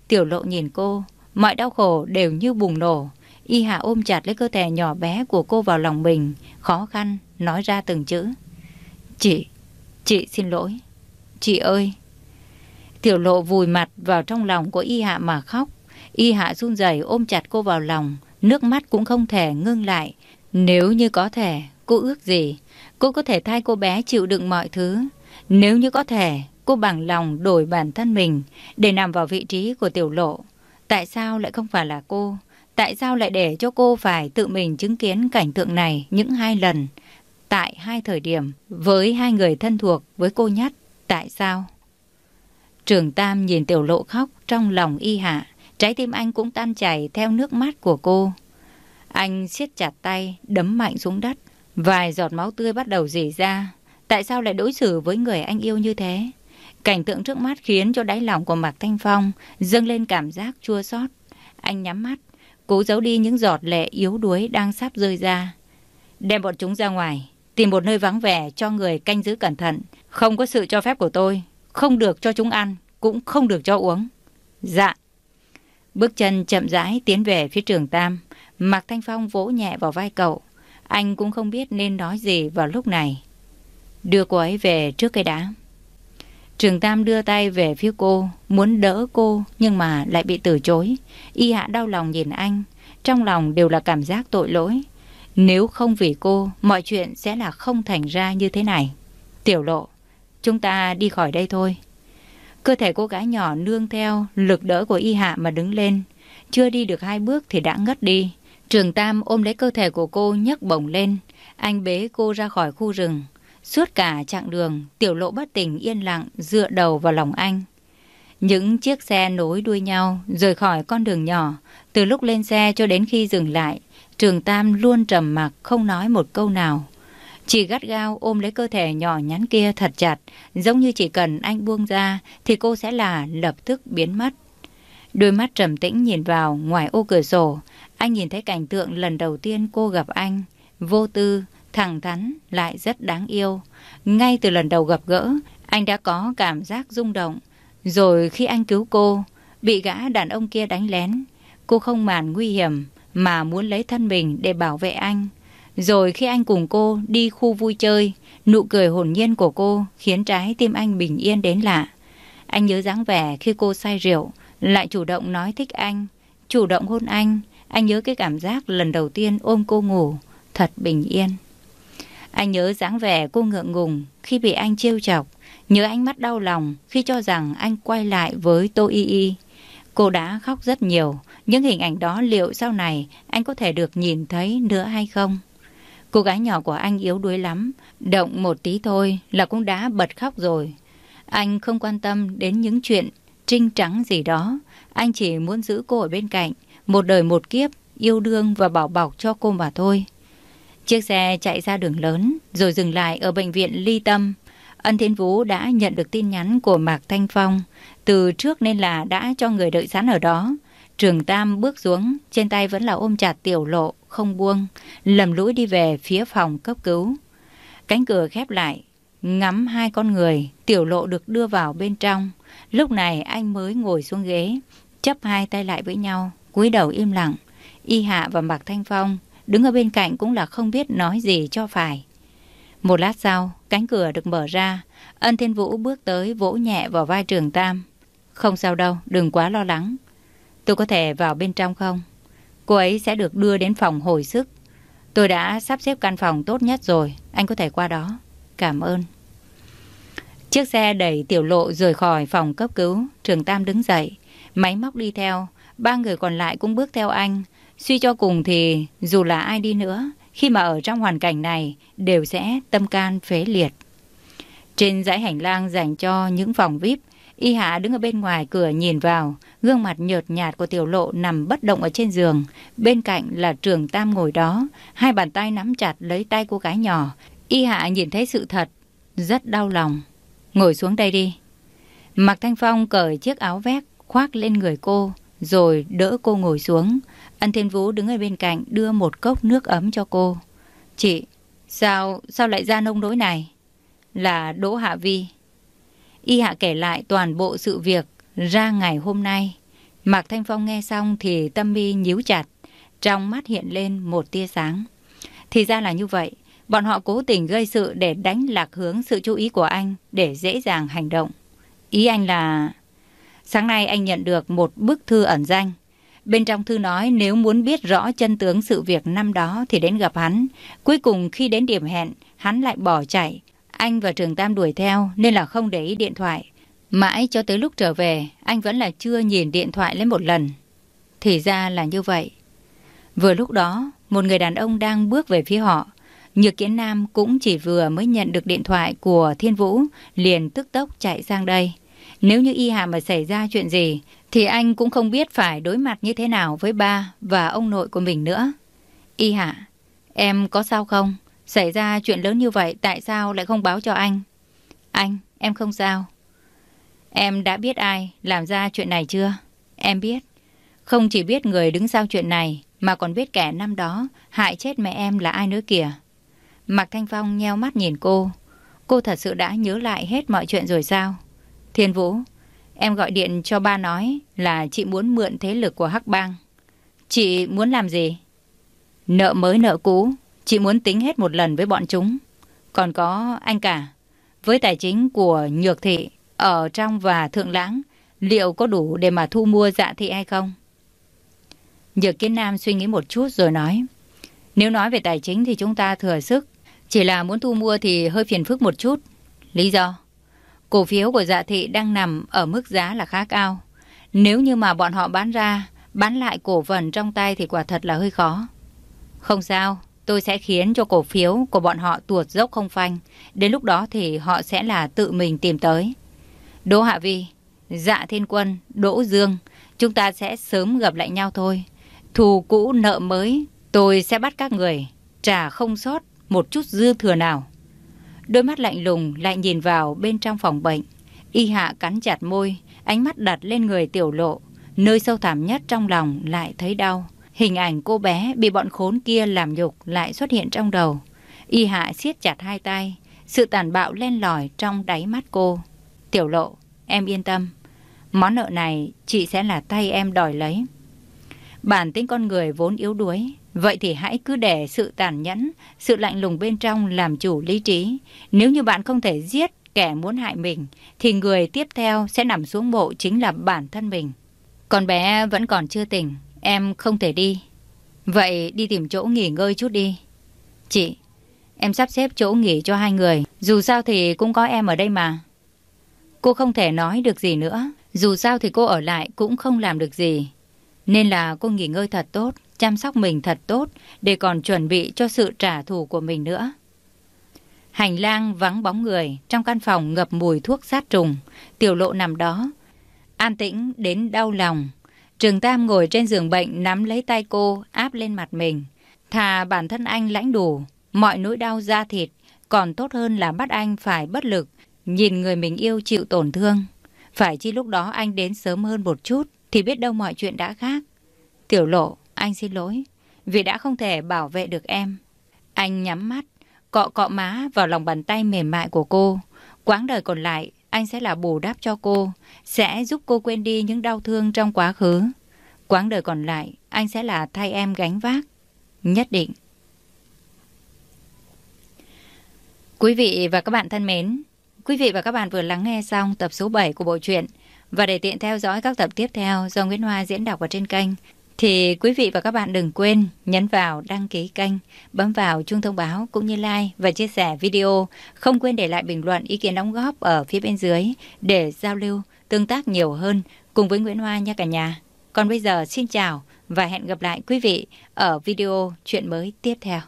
Tiểu lộ nhìn cô, mọi đau khổ đều như bùng nổ. Y Hạ ôm chặt lấy cơ thể nhỏ bé của cô vào lòng mình, khó khăn, nói ra từng chữ. Chị, chị xin lỗi. Chị ơi. Tiểu lộ vùi mặt vào trong lòng của Y Hạ mà khóc. Y Hạ run rẩy ôm chặt cô vào lòng, nước mắt cũng không thể ngưng lại. Nếu như có thể, cô ước gì? Cô có thể thay cô bé chịu đựng mọi thứ. Nếu như có thể, cô bằng lòng đổi bản thân mình để nằm vào vị trí của tiểu lộ. Tại sao lại không phải là cô? Tại sao lại để cho cô phải tự mình chứng kiến cảnh tượng này những hai lần? Tại hai thời điểm, với hai người thân thuộc với cô nhất, tại sao? Trường Tam nhìn tiểu lộ khóc trong lòng y hạ, trái tim anh cũng tan chảy theo nước mắt của cô. Anh siết chặt tay, đấm mạnh xuống đất, vài giọt máu tươi bắt đầu rỉ ra. Tại sao lại đối xử với người anh yêu như thế? Cảnh tượng trước mắt khiến cho đáy lòng của Mạc Thanh Phong dâng lên cảm giác chua xót. Anh nhắm mắt, cố giấu đi những giọt lệ yếu đuối đang sắp rơi ra. Đem bọn chúng ra ngoài, tìm một nơi vắng vẻ cho người canh giữ cẩn thận. Không có sự cho phép của tôi, không được cho chúng ăn, cũng không được cho uống. Dạ. Bước chân chậm rãi tiến về phía trường Tam. Mạc Thanh Phong vỗ nhẹ vào vai cậu. Anh cũng không biết nên nói gì vào lúc này. Đưa cô ấy về trước cây đá. Trường Tam đưa tay về phía cô, muốn đỡ cô nhưng mà lại bị từ chối. Y hạ đau lòng nhìn anh, trong lòng đều là cảm giác tội lỗi. Nếu không vì cô, mọi chuyện sẽ là không thành ra như thế này. Tiểu lộ, chúng ta đi khỏi đây thôi. Cơ thể cô gái nhỏ nương theo lực đỡ của y hạ mà đứng lên. Chưa đi được hai bước thì đã ngất đi. Trường Tam ôm lấy cơ thể của cô nhấc bổng lên. Anh bế cô ra khỏi khu rừng. Suốt cả chặng đường, tiểu lộ bất tỉnh yên lặng dựa đầu vào lòng anh. Những chiếc xe nối đuôi nhau rời khỏi con đường nhỏ. Từ lúc lên xe cho đến khi dừng lại, Trường Tam luôn trầm mặc không nói một câu nào. Chỉ gắt gao ôm lấy cơ thể nhỏ nhắn kia thật chặt, giống như chỉ cần anh buông ra thì cô sẽ là lập tức biến mất. Đôi mắt trầm tĩnh nhìn vào ngoài ô cửa sổ, anh nhìn thấy cảnh tượng lần đầu tiên cô gặp anh, vô tư, thẳng thắn, lại rất đáng yêu. Ngay từ lần đầu gặp gỡ, anh đã có cảm giác rung động. Rồi khi anh cứu cô, bị gã đàn ông kia đánh lén, cô không màn nguy hiểm mà muốn lấy thân mình để bảo vệ anh. Rồi khi anh cùng cô đi khu vui chơi, nụ cười hồn nhiên của cô khiến trái tim anh bình yên đến lạ. Anh nhớ dáng vẻ khi cô say rượu, lại chủ động nói thích anh, chủ động hôn anh. Anh nhớ cái cảm giác lần đầu tiên ôm cô ngủ, thật bình yên. Anh nhớ dáng vẻ cô ngượng ngùng khi bị anh trêu chọc, nhớ ánh mắt đau lòng khi cho rằng anh quay lại với Tô Y Y. Cô đã khóc rất nhiều, những hình ảnh đó liệu sau này anh có thể được nhìn thấy nữa hay không? Cô gái nhỏ của anh yếu đuối lắm, động một tí thôi là cũng đã bật khóc rồi. Anh không quan tâm đến những chuyện trinh trắng gì đó, anh chỉ muốn giữ cô ở bên cạnh, một đời một kiếp, yêu đương và bảo bọc cho cô mà thôi. Chiếc xe chạy ra đường lớn, rồi dừng lại ở bệnh viện Ly Tâm. Ân Thiên Vũ đã nhận được tin nhắn của Mạc Thanh Phong, từ trước nên là đã cho người đợi sẵn ở đó. Trường Tam bước xuống, trên tay vẫn là ôm chặt tiểu lộ, không buông, lầm lũi đi về phía phòng cấp cứu. Cánh cửa khép lại, ngắm hai con người, tiểu lộ được đưa vào bên trong. Lúc này anh mới ngồi xuống ghế, chấp hai tay lại với nhau, cúi đầu im lặng. Y Hạ và Mạc Thanh Phong đứng ở bên cạnh cũng là không biết nói gì cho phải. Một lát sau, cánh cửa được mở ra, ân thiên vũ bước tới vỗ nhẹ vào vai trường Tam. Không sao đâu, đừng quá lo lắng. Tôi có thể vào bên trong không? Cô ấy sẽ được đưa đến phòng hồi sức. Tôi đã sắp xếp căn phòng tốt nhất rồi, anh có thể qua đó. Cảm ơn. Chiếc xe đẩy tiểu lộ rời khỏi phòng cấp cứu, trường Tam đứng dậy, máy móc đi theo, ba người còn lại cũng bước theo anh. Suy cho cùng thì dù là ai đi nữa, khi mà ở trong hoàn cảnh này đều sẽ tâm can phế liệt. Trên dãy hành lang dành cho những phòng VIP, Y Hạ đứng ở bên ngoài cửa nhìn vào, gương mặt nhợt nhạt của tiểu lộ nằm bất động ở trên giường. Bên cạnh là trường Tam ngồi đó, hai bàn tay nắm chặt lấy tay cô gái nhỏ. Y Hạ nhìn thấy sự thật, rất đau lòng. Ngồi xuống đây đi. Mạc Thanh Phong cởi chiếc áo vest khoác lên người cô, rồi đỡ cô ngồi xuống. Ân Thiên Vũ đứng ở bên cạnh đưa một cốc nước ấm cho cô. Chị, sao, sao lại ra nông nỗi này? Là Đỗ Hạ Vi. Y Hạ kể lại toàn bộ sự việc ra ngày hôm nay. Mạc Thanh Phong nghe xong thì tâm mi nhíu chặt, trong mắt hiện lên một tia sáng. Thì ra là như vậy, bọn họ cố tình gây sự để đánh lạc hướng sự chú ý của anh để dễ dàng hành động. Ý anh là... Sáng nay anh nhận được một bức thư ẩn danh. Bên trong thư nói nếu muốn biết rõ chân tướng sự việc năm đó thì đến gặp hắn. Cuối cùng khi đến điểm hẹn, hắn lại bỏ chạy. Anh và Trường Tam đuổi theo nên là không để ý điện thoại. Mãi cho tới lúc trở về, anh vẫn là chưa nhìn điện thoại lên một lần. Thì ra là như vậy. Vừa lúc đó, một người đàn ông đang bước về phía họ. Nhược Kiến Nam cũng chỉ vừa mới nhận được điện thoại của Thiên Vũ, liền tức tốc chạy sang đây. Nếu như Y Hà mà xảy ra chuyện gì, thì anh cũng không biết phải đối mặt như thế nào với ba và ông nội của mình nữa. Y hả, em có sao không? Xảy ra chuyện lớn như vậy, tại sao lại không báo cho anh? Anh, em không sao. Em đã biết ai làm ra chuyện này chưa? Em biết. Không chỉ biết người đứng sau chuyện này, mà còn biết kẻ năm đó hại chết mẹ em là ai nữa kìa. Mạc Thanh Phong nheo mắt nhìn cô. Cô thật sự đã nhớ lại hết mọi chuyện rồi sao? Thiên Vũ, em gọi điện cho ba nói là chị muốn mượn thế lực của Hắc Bang. Chị muốn làm gì? Nợ mới nợ cũ, chị muốn tính hết một lần với bọn chúng. Còn có anh cả, với tài chính của Nhược Thị ở trong và Thượng Lãng, liệu có đủ để mà thu mua dạ thị hay không? Nhược Kiến Nam suy nghĩ một chút rồi nói, nếu nói về tài chính thì chúng ta thừa sức, chỉ là muốn thu mua thì hơi phiền phức một chút. Lý do? Cổ phiếu của dạ thị đang nằm ở mức giá là khá cao. Nếu như mà bọn họ bán ra, bán lại cổ phần trong tay thì quả thật là hơi khó. Không sao, tôi sẽ khiến cho cổ phiếu của bọn họ tuột dốc không phanh. Đến lúc đó thì họ sẽ là tự mình tìm tới. Đỗ Hạ Vi, Dạ Thiên Quân, Đỗ Dương, chúng ta sẽ sớm gặp lại nhau thôi. Thù cũ nợ mới, tôi sẽ bắt các người, trả không sót một chút dư thừa nào. Đôi mắt lạnh lùng lại nhìn vào bên trong phòng bệnh. Y hạ cắn chặt môi, ánh mắt đặt lên người tiểu lộ. Nơi sâu thẳm nhất trong lòng lại thấy đau. Hình ảnh cô bé bị bọn khốn kia làm nhục lại xuất hiện trong đầu. Y hạ siết chặt hai tay. Sự tàn bạo len lỏi trong đáy mắt cô. Tiểu lộ, em yên tâm. Món nợ này chị sẽ là tay em đòi lấy. Bản tính con người vốn yếu đuối, vậy thì hãy cứ để sự tàn nhẫn, sự lạnh lùng bên trong làm chủ lý trí. Nếu như bạn không thể giết kẻ muốn hại mình, thì người tiếp theo sẽ nằm xuống mộ chính là bản thân mình. Con bé vẫn còn chưa tỉnh, em không thể đi. Vậy đi tìm chỗ nghỉ ngơi chút đi. Chị, em sắp xếp chỗ nghỉ cho hai người, dù sao thì cũng có em ở đây mà. Cô không thể nói được gì nữa, dù sao thì cô ở lại cũng không làm được gì. Nên là cô nghỉ ngơi thật tốt, chăm sóc mình thật tốt để còn chuẩn bị cho sự trả thù của mình nữa. Hành lang vắng bóng người, trong căn phòng ngập mùi thuốc sát trùng, tiểu lộ nằm đó. An tĩnh đến đau lòng. Trường Tam ngồi trên giường bệnh nắm lấy tay cô, áp lên mặt mình. Thà bản thân anh lãnh đủ, mọi nỗi đau da thịt, còn tốt hơn là bắt anh phải bất lực, nhìn người mình yêu chịu tổn thương. Phải chi lúc đó anh đến sớm hơn một chút, thì biết đâu mọi chuyện đã khác. Tiểu lộ, anh xin lỗi, vì đã không thể bảo vệ được em. Anh nhắm mắt, cọ cọ má vào lòng bàn tay mềm mại của cô. Quãng đời còn lại, anh sẽ là bù đắp cho cô, sẽ giúp cô quên đi những đau thương trong quá khứ. Quãng đời còn lại, anh sẽ là thay em gánh vác. Nhất định. Quý vị và các bạn thân mến, quý vị và các bạn vừa lắng nghe xong tập số 7 của bộ truyện và để tiện theo dõi các tập tiếp theo do Nguyễn Hoa diễn đọc ở trên kênh thì quý vị và các bạn đừng quên nhấn vào đăng ký kênh, bấm vào chuông thông báo cũng như like và chia sẻ video. Không quên để lại bình luận ý kiến đóng góp ở phía bên dưới để giao lưu, tương tác nhiều hơn cùng với Nguyễn Hoa nha cả nhà. Còn bây giờ xin chào và hẹn gặp lại quý vị ở video chuyện mới tiếp theo.